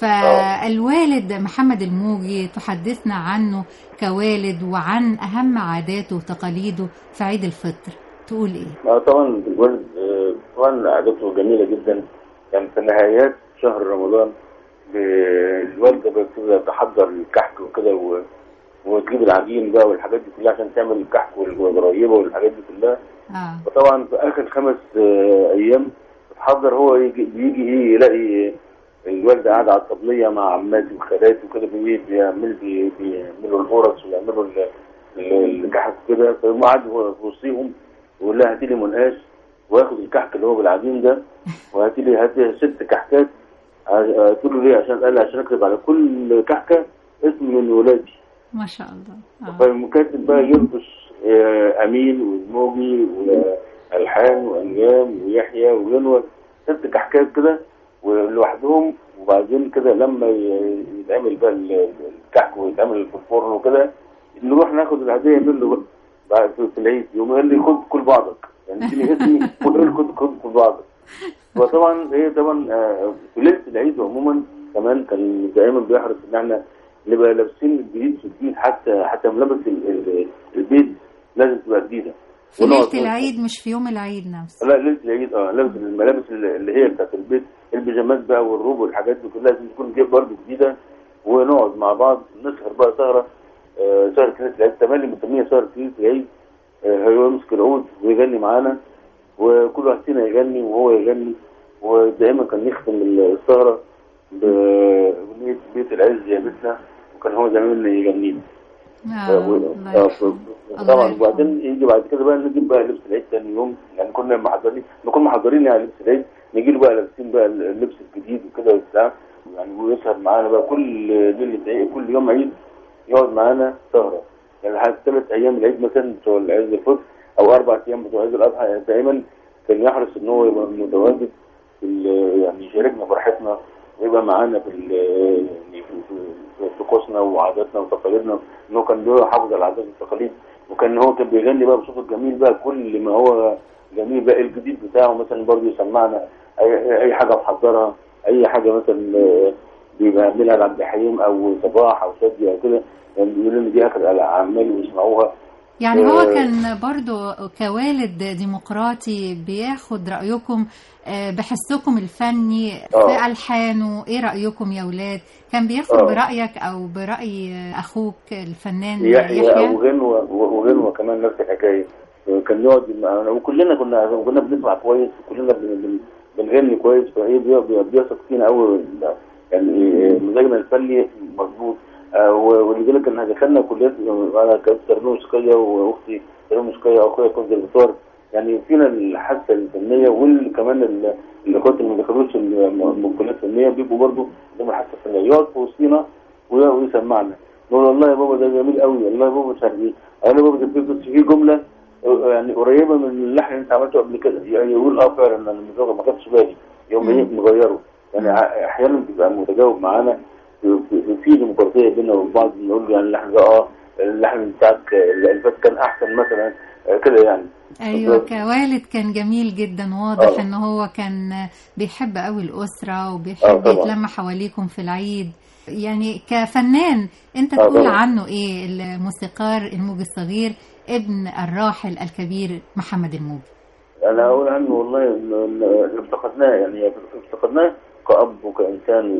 فالوالد محمد الموجي تحدثنا عنه كوالد وعن أهم عاداته وتقاليده في عيد الفطر. تقول إيه؟ آه طبعا الوالد آه، طبعا عادته جميلة جدا. كان في نهايات شهر رمضان الوالدة بتبدأ تحضر الكحك وكده وتجيب العجين بقى والحاجات دي كلها عشان تعمل الكحك والغريبة والحاجات دي كلها. آه. وطبعا في آخر خمس آه، أيام بتحضر هو يجي بيجي إيه يلاقي الوالدة قاعدة على الطبلية مع عماتي وخالاتي وكده بي- بيعمل بي- بيعملوا القرص ويعملوا ال- ال- الكحك كده. فيقوم قاعد هو في وسطيهم ويقول لها هاتي لي منقاش وياخد الكحك اللي هو بالعجين ده وهاتي لي هاتي ست كحكات. قلت له ليه؟ عشان قال لي عشان أكتب على كل كحكة اسم من ولادي. ما شاء الله. آه. فالمكاتب بقى يلبس آه، أمين والموجي والحان وانيام ويحيى وينور ست كحكات كده ولوحدهم. وبعدين كده لما يتعمل بقى ال- الكحك ويتعمل في الفرن وكده نروح ناخد الهدية منه بقى. بعد في العيد يوم قال لي خد كل بعضك. يعني اديني اسمي وقول خد خد كل بعضك. وطبعا هي طبعا آه، في ليلة العيد عموما كمان كان دايما بيحرص إن إحنا نبقى لابسين الجديد في الجديد حتى حتى ملابس ال- ال- البيت لازم تبقى جديدة. في ليلة العيد مش في يوم العيد نفسه. لا ليلة العيد آه لابس الملابس اللي هي بتاعت البيت البيجامات بقى والروب والحاجات دي كلها لازم تكون جيب برضه جديدة. ونقعد مع بعض نسهر بقى سهرة آه سهره ليله العيد تملي بنسميها سهره ليله العيد آه هو يمسك العود ويغني معانا. وكل واحد فينا يغني وهو يغني. ودائما كان يختم السهرة بأغنية بيت العز يا بيتنا. وكان هو زمان يغني آه. و- الله آه،. ف- الله طبعا. وبعدين يجي بعد كده بقى نجيب بقى لبس العيد تاني يوم يعني كنا محضرين نكون محضرين يعني لبس العيد نجي له بقى لابسين بقى اللبس الجديد وكده وبتاع يعني ويسهر معانا بقى كل ليلة عيد كل يوم عيد يقعد معانا سهرة يعني لحد ثلاث أيام العيد مثلا بتوع عيد الفطر أو أربع أيام بتوع عيد الأضحى يعني دايما كان يحرص إن هو يبقى متواجد يعني يشاركنا فرحتنا ويبقى معانا يعني في- طقوسنا وعاداتنا وتقاليدنا. ان هو كان بيحافظ على العادات والتقاليد. وكان هو كان بيغني بقى بصوته الجميل بقى. كل ما هو جميل بقى الجديد بتاعه مثلا برضه يسمعنا. اي حاجة محضرها أي حاجة مثلا آه، بيعملها لعبد الحليم أو صباح أو شادي أو كده. يعني بيقولوا لي دي آخر الأعمال ويسمعوها يعني هو آه، كان برضو كوالد ديمقراطي بياخد رأيكم آه، بحسكم الفني في آه. ألحانه إيه رأيكم يا ولاد؟ كان بياخد آه. برأيك أو برأي أخوك الفنان يحيى؟ وغنوة وغنوة كمان نفس الحكاية. كان يقعد وكلنا كنا كنا بنسمع كويس وكلنا بن- بن- بنغني كويس فهي بي- بي- بيثق فينا قوي يعني مزاجنا الفني مظبوط. ولذلك إحنا دخلنا كليات أنا كنت تربيه موسيقيه وأختي تربيه موسيقيه وأخويا كونسرفتوار يعني فينا الحاسه الفنية وكمان ال- الاخوات اللي ما دخلوش من الكليات الفنيه بيبقوا برضه عندهم الحاسه الفنيه يقعد في وسطينا وي- ويسمعنا. نقول والله يا بابا ده جميل قوي والله يا بابا مش عارف إيه أنا بابا ده في بس في جملة يعني قريبة من اللحن اللي أنت عملته قبل كده. يعني يقول آه فعلا أنا ما خدتش بالي. يوم إيه مغيره يعني أحيانا بيبقى متجاوب معانا. في- ديمقراطية بينا وبين بعض نقول يعني ده آه اللحن بتاعك آه، اللي فات كان أحسن مثلا آه، كده يعني أيوه كوالد كان جميل جدا واضح آه. إن هو كان بيحب قوي الأسرة آه، وبيحب. يتلم حواليكم في العيد يعني كفنان أنت آه، تقول طبعا. عنه إيه الموسيقار الموجي الصغير ابن الراحل الكبير محمد الموجي أنا أقول عنه والله افتقدناه يعني افتقدناه كأب وكإنسان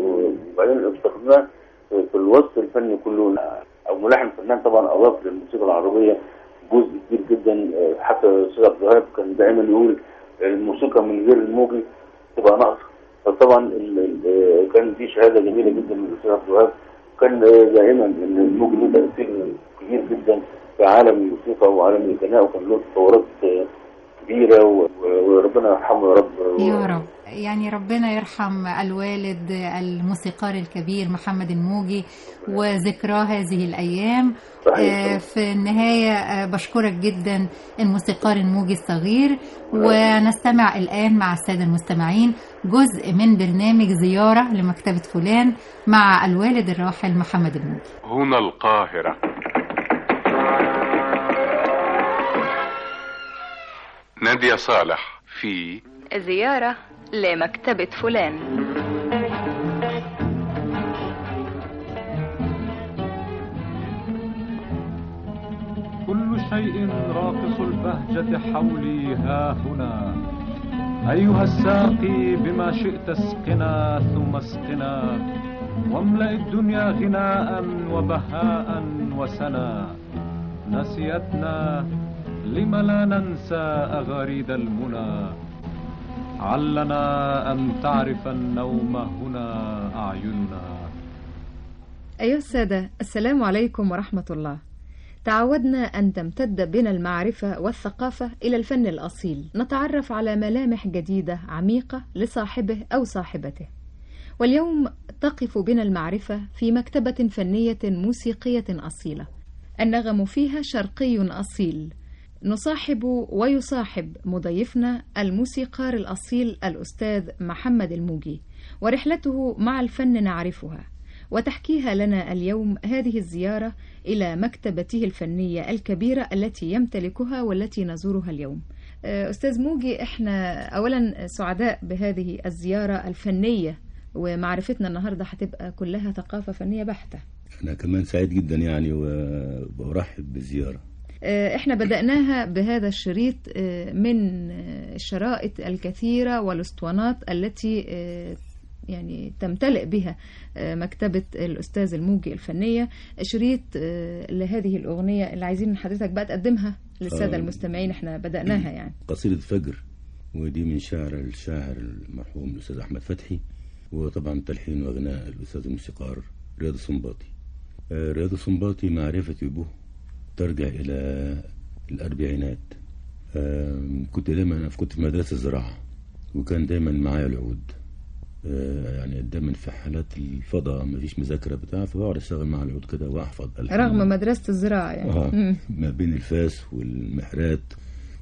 وبعدين افتقدناه في في الوسط الفني كله أو ملحن فنان طبعا أضاف للموسيقى العربية جزء كبير جدا حتى الأستاذ عبد الوهاب كان دائما يقول الموسيقى من غير الموجي تبقى ناقصة. فطبعا ال- كان دي شهادة جميلة جدا من الأستاذ عبد الوهاب. كان دائما إن الموجي له تأثير كبير جدا في عالم الموسيقى وعالم الغناء وكان له تطورات كبيرة وربنا يرحمه يا رب. يا رب. يعني ربنا يرحم الوالد الموسيقار الكبير محمد الموجي وذكراه هذه الأيام. آه، في النهاية آه، بشكرك جدا الموسيقار الموجي الصغير. ونستمع الآن مع السادة المستمعين جزء من برنامج زيارة لمكتبة فلان مع الوالد الراحل محمد الموجي. هنا القاهرة. نادية صالح في زيارة لمكتبة فلان. كل شيء راقص البهجة حولي ها هنا. أيها الساقي بما شئت اسقنا ثم اسقنا. واملأ الدنيا غناء وبهاء وسنا. نسيتنا لم لا ننسى أغاريد المنى. علنا أن تعرف النوم هنا أعيننا. أيها السادة السلام عليكم ورحمة الله. تعودنا أن تمتد بنا المعرفة والثقافة إلى الفن الأصيل. نتعرف على ملامح جديدة عميقة لصاحبه أو صاحبته. واليوم تقف بنا المعرفة في مكتبة فنية موسيقية أصيلة. النغم فيها شرقي أصيل. نصاحب ويصاحب مضيفنا الموسيقار الأصيل الأستاذ محمد الموجي ورحلته مع الفن نعرفها وتحكيها لنا اليوم هذه الزيارة إلى مكتبته الفنية الكبيرة التي يمتلكها والتي نزورها اليوم. آه، أستاذ موجي إحنا أولا سعداء بهذه الزيارة الفنية ومعرفتنا النهاردة هتبقى كلها ثقافة فنية بحتة. أنا كمان سعيد جدا يعني وبرحب بالزيارة إحنا بدأناها بهذا الشريط آه، من آه، الشرائط الكثيرة والأسطوانات التي آه، يعني تمتلئ بها آه، مكتبة الأستاذ الموجي الفنية. شريط آه، لهذه الأغنية اللي عايزين من حضرتك بقى تقدمها للسادة آه. المستمعين إحنا بدأناها يعني. قصيدة فجر ودي من شعر الشاعر المرحوم الأستاذ أحمد فتحي وطبعا تلحين وغناء الأستاذ الموسيقار رياض السنباطي آه، رياض السنباطي معرفتي به. ترجع إلى الأربعينات كنت دايما كنت في مدرسة الزراعة وكان دايما معايا العود آه، يعني دايما في حالات الفضاء مفيش مذاكرة بتاع فبقعد أشتغل مع العود كده وأحفظ ألحان. رغم مدرسة الزراعة يعني آه. ما بين الفاس والمحرات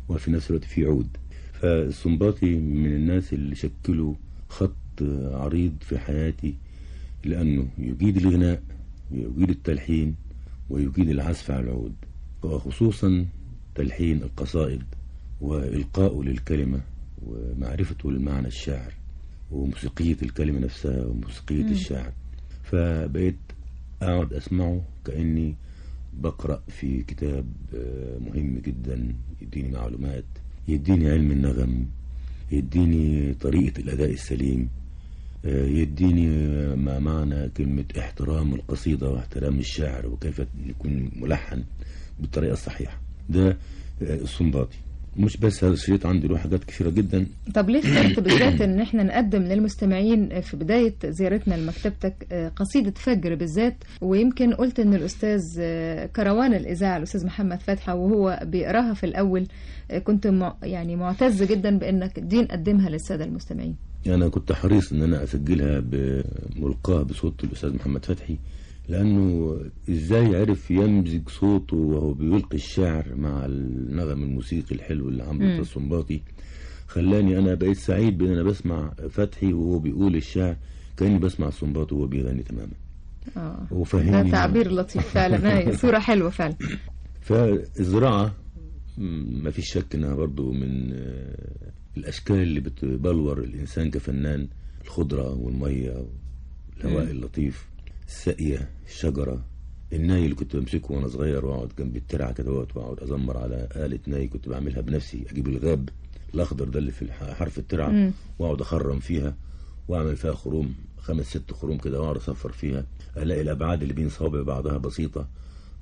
وفي نفس الوقت في عود فالسنباطي من الناس اللي شكلوا خط عريض في حياتي لأنه يجيد الغناء ويجيد التلحين ويجيد العزف على العود. وخصوصا تلحين القصائد وإلقائه للكلمة ومعرفته لمعنى الشعر وموسيقية الكلمة نفسها وموسيقية مم. الشاعر. فبقيت أقعد أسمعه كأني بقرأ في كتاب آه، مهم جدا يديني معلومات يديني علم النغم يديني طريقة الأداء السليم. يديني ما معنى كلمة احترام القصيدة واحترام الشاعر وكيف يكون ملحن بالطريقة الصحيحة. ده آه، السنباطي. مش بس هذا الشريط عندي له حاجات كثيرة جدا. طب ليه اخترت بالذات إن إحنا نقدم للمستمعين في بداية زيارتنا لمكتبتك آه، قصيدة فجر بالذات؟ ويمكن قلت إن الأستاذ آه، كروان الإذاعة الأستاذ محمد فتحي وهو بيقراها في الأول آه، كنت يعني معتز جدا بإنك دي نقدمها للسادة المستمعين. أنا كنت حريص إن أنا أسجلها بملقاة بصوت الأستاذ محمد فتحي. لأنه إزاي عرف يمزج صوته وهو بيلقي الشعر مع النغم الموسيقي الحلو اللي عمله الصنباطي خلاني أنا بقيت سعيد بإن أنا بسمع فتحي وهو بيقول الشعر كأني بسمع الصنباطي وهو بيغني تماما. آه. وفهمني ده تعبير لطيف فعلا. صورة حلوة فعلا. فالزراعة ما فيش شك إنها برضو من آه، الأشكال اللي بتبلور الإنسان كفنان الخضرة والمية والهواء. اللطيف. الساقية الشجرة الناي اللي كنت بمسكه وأنا صغير وأقعد جنب الترعة كده وأقعد أزمر على آلة ناي كنت بعملها بنفسي أجيب الغاب الأخضر ده اللي في حرف الترعة مم. وأقعد أخرم فيها وأعمل فيها خروم خمس ست خروم كده وأقعد أصفر فيها ألاقي الأبعاد اللي بين صوابع بعضها بسيطة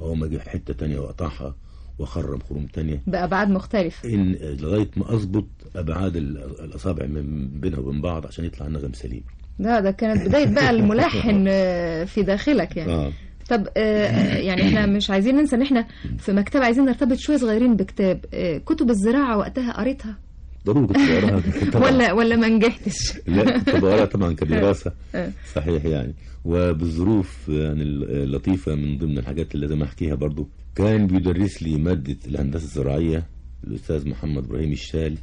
أقوم أجيب حتة تانية وأقطعها وأخرم خروم تانية. بأبعاد مختلفة. إن لغاية ما أظبط أبعاد ال- الأصابع من بينها وبين بعض عشان يطلع النغم سليم. ده ده كانت بداية بقى الملحن آه، في داخلك يعني. آه. طب آه، يعني إحنا مش عايزين ننسى ان إحنا في مكتبة عايزين نرتبط شوية صغيرين بكتاب. آه، كتب الزراعة وقتها قريتها؟ ضروري كنت بقراها. ولا ولا ما نجحتش؟ لا كنت بقراها طبعا كدراسه آه. صحيح يعني. وبالظروف يعني اللطيفة من ضمن الحاجات اللي لازم أحكيها برضو. كان بيدرس لي مادة الهندسة الزراعية الأستاذ محمد إبراهيم الشال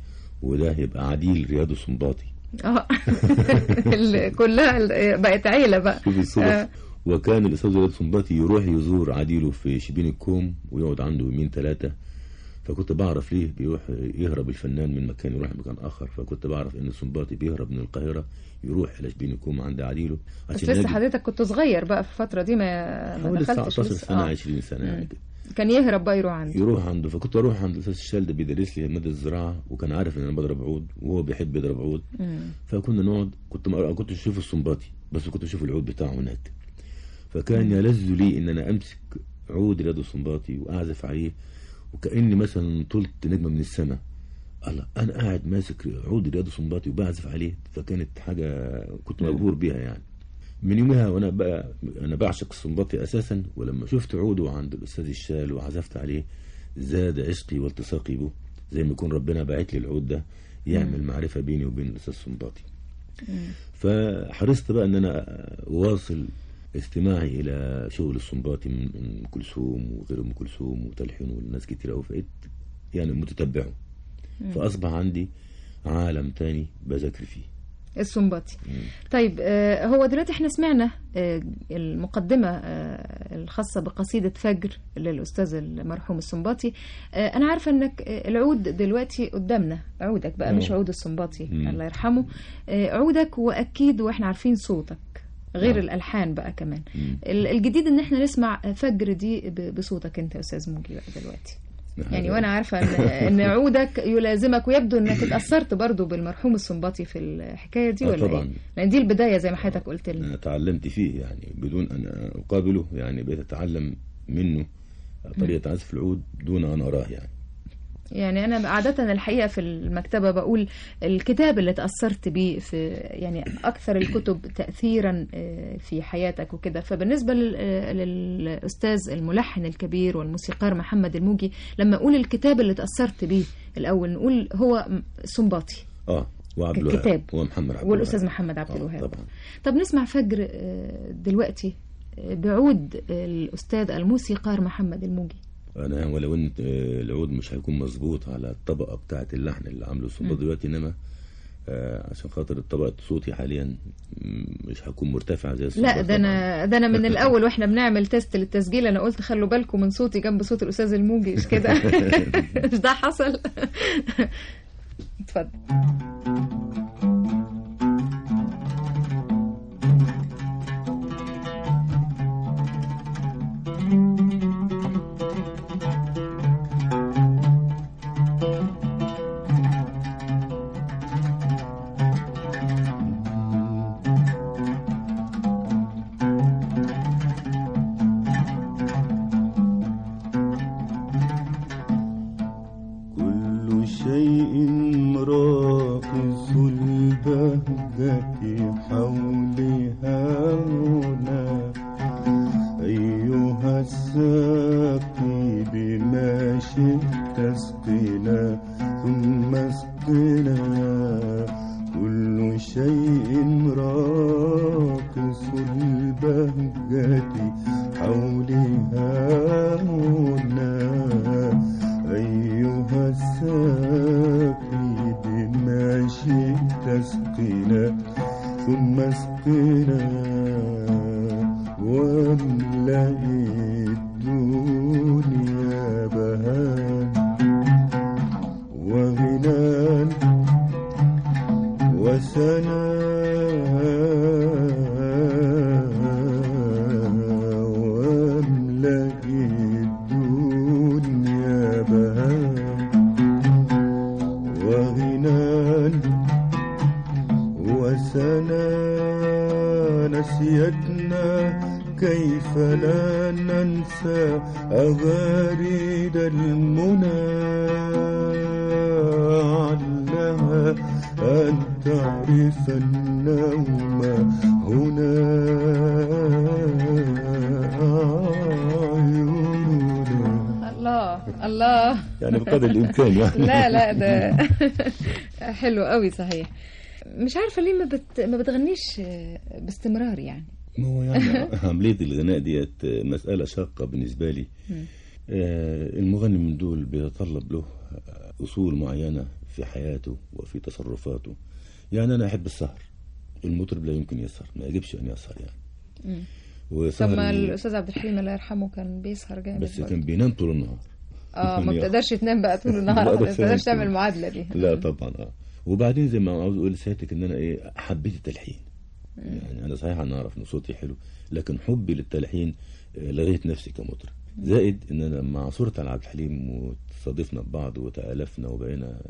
وده يبقى عديل رياض السنباطي آه. كلها بقت عيلة بقى. آه. وكان الأستاذ رياض سنباطي يروح يزور عديله في شبين الكوم ويقعد عنده يومين ثلاثة فكنت بعرف ليه بيروح يهرب الفنان من مكان يروح مكان آخر. فكنت بعرف إن السنباطي بيهرب من القاهرة يروح إلى شبين الكوم عند عديله بس عشان لسه يجد- حضرتك كنت صغير بقى في الفترة دي ما ما دخلتش 19 لسه. سنة آه. 20 سنة يعني كده. كان يهرب بقى يروح عنده. يروح عنده. فكنت أروح عند الاستاذ الشال ده بيدرس لي ماده الزراعة وكان عارف إن أنا بضرب عود وهو بيحب يضرب عود. مم. فكنا نقعد كنت ما كنت أشوف السنباطي بس كنت أشوف العود بتاعه هناك. فكان يلذ لي إن أنا أمسك عود رياض السنباطي وأعزف عليه وكأني مثلا طلت نجمة من السماء الله أنا قاعد ماسك عود رياض السنباطي وبعزف عليه. فكانت حاجة كنت مبهور بيها يعني. من يومها وأنا بقى أنا بعشق السنباطي أساسا ولما شفت عوده عند الأستاذ الشال وعزفت عليه زاد عشقي والتصاقي به زي ما يكون ربنا باعت لي العود ده يعمل معرفة بيني وبين الأستاذ السنباطي فحرصت بقى إن أنا أواصل استماعي إلى شغل السنباطي من ام كلثوم وغير أم كلثوم وتلحين والناس كتير قوي فبقيت يعني متتبعه. فأصبح عندي عالم تاني بذاكر فيه. السنباطي. طيب آه، هو دلوقتي إحنا سمعنا آه، المقدمة آه، الخاصة بقصيدة فجر للأستاذ المرحوم السنباطي. أنا عارفة أنك العود دلوقتي قدامنا. عودك بقى مش. عود السنباطي مم. الله يرحمه. عودك وأكيد وإحنا عارفين صوتك غير نعم. الألحان بقى كمان. ال- الجديد إن إحنا نسمع فجر دي بصوتك أنت يا أستاذ موجي بقى دلوقتي. يعني وأنا عارفة إن إن عودك يلازمك ويبدو إنك اتأثرت برضو بالمرحوم السنباطي في الحكاية دي آه ولا طبعاً. إيه؟ لأن دي البداية زي ما حضرتك قلت لنا أنا تعلمت فيه يعني بدون أن أقابله يعني بقيت أتعلم منه طريقة عزف العود دون أن أراه يعني يعني أنا عادة الحقيقة في المكتبة بقول الكتاب اللي تأثرت بيه في يعني أكثر الكتب تاثيرا آه، في حياتك وكده. فبالنسبة آه، للأستاذ الملحن الكبير والموسيقار محمد الموجي لما أقول الكتاب اللي تأثرت بيه الأول نقول هو سنباطي. آه وعبد الوهاب ككتاب. ومحمد عبد والأستاذ. محمد عبد آه، الوهاب. طبعا. طب نسمع فجر دلوقتي بعود الأستاذ الموسيقار محمد الموجي. أنا ولو ان آه، العود مش هيكون مظبوط على الطبقة بتاعه اللحن اللي عامله. الصنباط مم. دلوقتي إنما آه، عشان خاطر طبقة صوتي حاليا مش هكون مرتفع زي الصنباط لا ده أنا ده أنا من الأول وإحنا بنعمل تيست للتسجيل. أنا قلت خلوا بالكم من صوتي جنب صوت الأستاذ الموجي مش كده؟ مش ده حصل؟ اتفضل. تعرف النوم هنا. الله الله. يعني بقدر الإمكان يعني. لا لا ده حلو قوي صحيح. مش عارفة ليه ما بت... ما بتغنيش باستمرار يعني؟ ما هو يعني عملية الغناء ديت مسألة شاقة بالنسبة لي. آه، المغني من دول بيتطلب له أصول معينة في حياته وفي تصرفاته. يعني أنا أحب السهر المطرب لا يمكن يسهر ما يجبش أن يسهر يعني. وسهر طب ما ال- الأستاذ عبد الحليم الله يرحمه كان بيسهر جامد بس برضه. كان بينام طول النهار. آه ما يعني بتقدرش تنام بقى طول النهار ما بتقدرش تعمل المعادله دي. لا طبعا آه. وبعدين زي ما عاوز أقول لسيادتك إن أنا إيه حبيت التلحين. يعني أنا صحيح أنا أعرف إن صوتي حلو لكن حبي للتلحين آه، لغيت نفسي كمطرب. زائد إن أنا مع صورة على عبد الحليم وتصادفنا ببعض وتألفنا وبقينا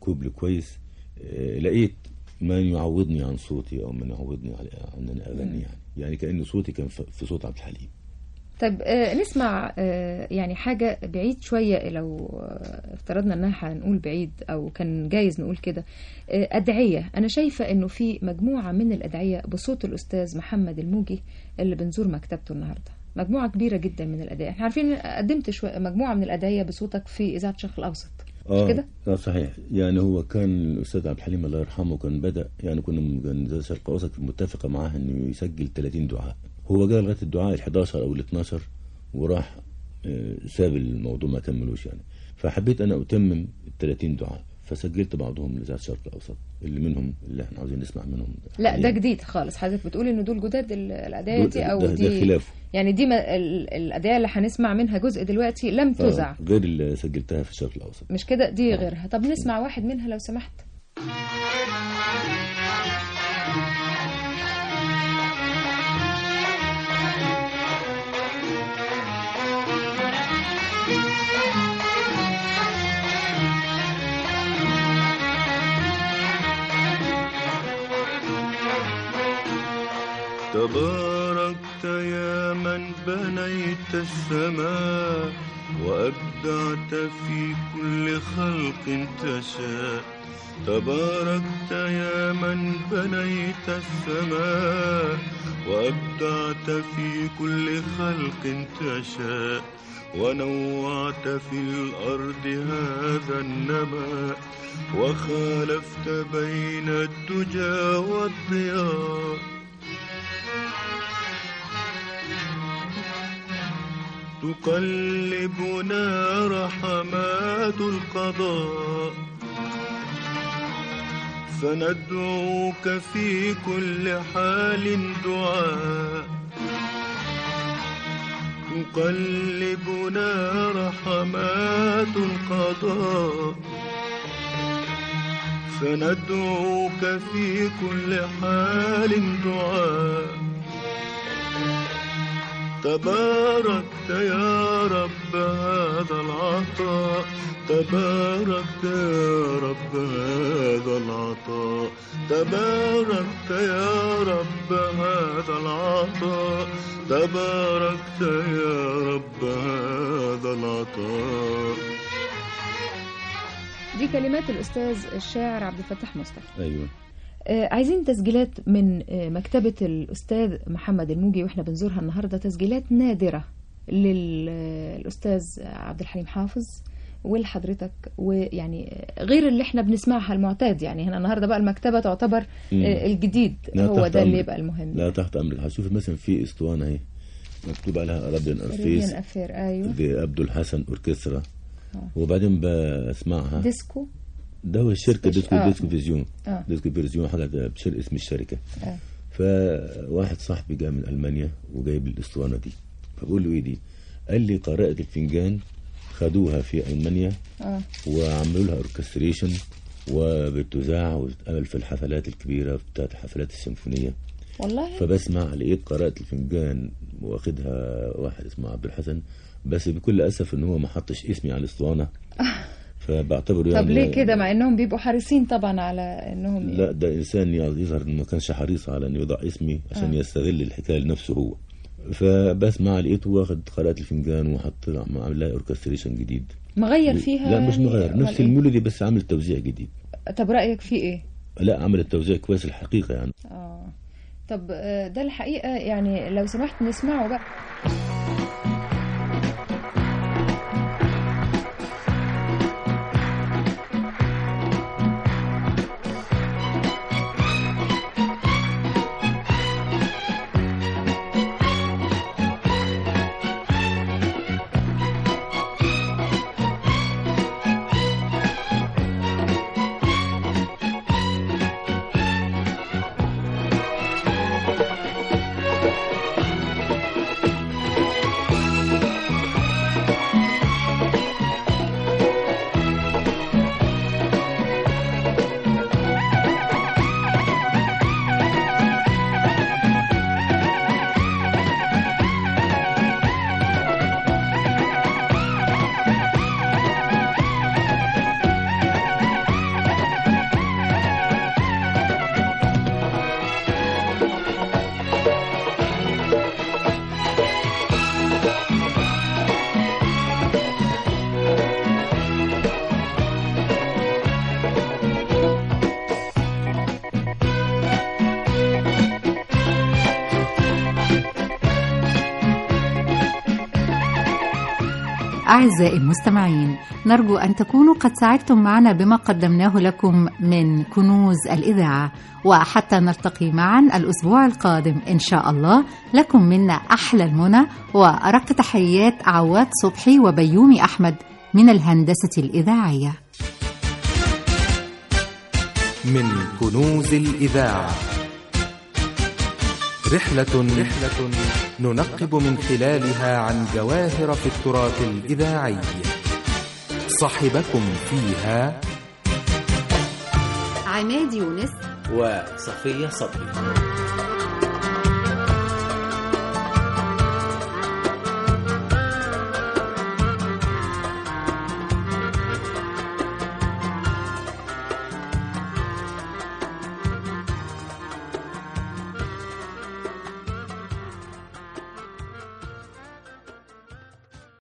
كوبل كويس آه، لقيت من يعوضني عن صوتي أو من يعوضني عن ان اغني. يعني. يعني كان صوتي كان في صوت عبد الحليم. طيب آه نسمع آه يعني حاجة بعيد شوية لو افترضنا إنها هنقول بعيد أو كان جايز نقول كده. آه أدعية. أنا شايفة إنه في مجموعة من الأدعية بصوت الأستاذ محمد الموجي اللي بنزور مكتبته النهاردة. مجموعة كبيرة جدا من الأدعية. إحنا عارفين قدمت شوية مجموعة من الأدعية بصوتك في إذاعة الشرق الأوسط. مش كده؟ آه صحيح. يعني هو كان الأستاذ عبد الحليم الله يرحمه كان بدأ يعني كنا من زي الشرق الاوسط متفقة معاه إنه يسجل 30 دعاء. هو جاء لغايه الدعاء ال 11 أو ال 12 وراح آه، ساب الموضوع ما كملوش يعني. فحبيت أنا أتمم ال 30 دعاء. فسجلت بعضهم لذات الشرق الأوسط اللي منهم اللي إحنا عاوزين نسمع منهم لا ده. جديد خالص. حضرتك بتقول انه دول جداد ال- الأدعية دول- دي أو ده- ده دي خلافه. يعني دي ما ال- الأدعية اللي هنسمع منها جزء دلوقتي لم آه، تذع غير اللي سجلتها في الشرق الأوسط. مش كده؟ دي غيرها. طب نسمع واحد منها لو سمحت. تباركت يا من بنيت السماء وأبدعت في كل خلق تشاء تباركت يا من بنيت السماء وأبدعت في كل خلق تشاء ونوعت في الأرض هذا النبات وخالفت بين الدجى والضياء. تقلبنا رحمات القضاء. فندعوك في كل حال دعاء. تقلبنا رحمات القضاء. فندعوك في كل حال دعاء. تباركت يا رب هذا العطاء. تباركت يا رب هذا العطاء. تباركت يا رب هذا العطاء. تباركت يا رب هذا العطاء. دي كلمات الأستاذ الشاعر عبد الفتاح مصطفى. أيوه. آه، عايزين تسجيلات من آه، مكتبة الأستاذ محمد الموجي وإحنا بنزورها النهاردة تسجيلات نادرة للأستاذ عبد الحليم حافظ ولحضرتك ويعني غير اللي إحنا بنسمعها المعتاد. يعني هنا النهارده بقى المكتبة تعتبر مم. آه، الجديد هو ده اللي. يبقى المهم. لا تحت امرك هشوف مثلا في أسطوانة أهي مكتوب عليها Arabian أرفيس ريديان Affair أيوه. دي عبد الحسن أوركسترا. آه. وبعدين بسمعها. ديسكو. ده هو الشركة ديسكو آه. Disco Vision. آه. Disco Vision حاجة بشر اسم الشركة. آه. فواحد صاحبي جاء من ألمانيا وجايب الأسطوانة دي. فبقول له إيه دي؟ قال لي قراءه الفنجان خدوها في ألمانيا آه. وعملوا لها اوركستريشن وبتذاع وتتعمل في الحفلات الكبيرة بتاعت الحفلات السيمفونية. والله؟ فبسمع لقيت قراءة الفنجان واخدها واحد اسمه عبد الحسن. بس بكل أسف إن هو ما حطش اسمي على الأسطوانة. فبعتبره يعني طب ليه كده؟ مع إنهم بيبقوا حريصين طبعا على إنهم لا ده إنسان يظهر إنه ما كانش حريص على إنه يضع اسمي عشان آه. يستغل الحكاية لنفسه هو. فبسمع لقيته واخد قراءة الفنجان وحط عامل لها orchestration جديد. مغير فيها لا مش يعني مغير ولا نفس؟ ال melody بس عامل توزيع جديد. طب رأيك فيه إيه؟ لا عمل التوزيع كويس الحقيقة يعني. آه. طب آه، ده الحقيقة يعني لو سمحت نسمعه بقى. أعزائي المستمعين نرجو أن تكونوا قد سعدتم معنا بما قدمناه لكم من كنوز الإذاعة وحتى نلتقي معا الأسبوع القادم إن شاء الله. لكم منا أحلى المنى وأرق تحيات عواد صبحي وبيومي أحمد من الهندسة الإذاعية. من كنوز الإذاعة رحلة رحلة ننقب من خلالها عن جواهر في التراث الإذاعي. صاحبكم فيها عماد يونس وصفية صبري.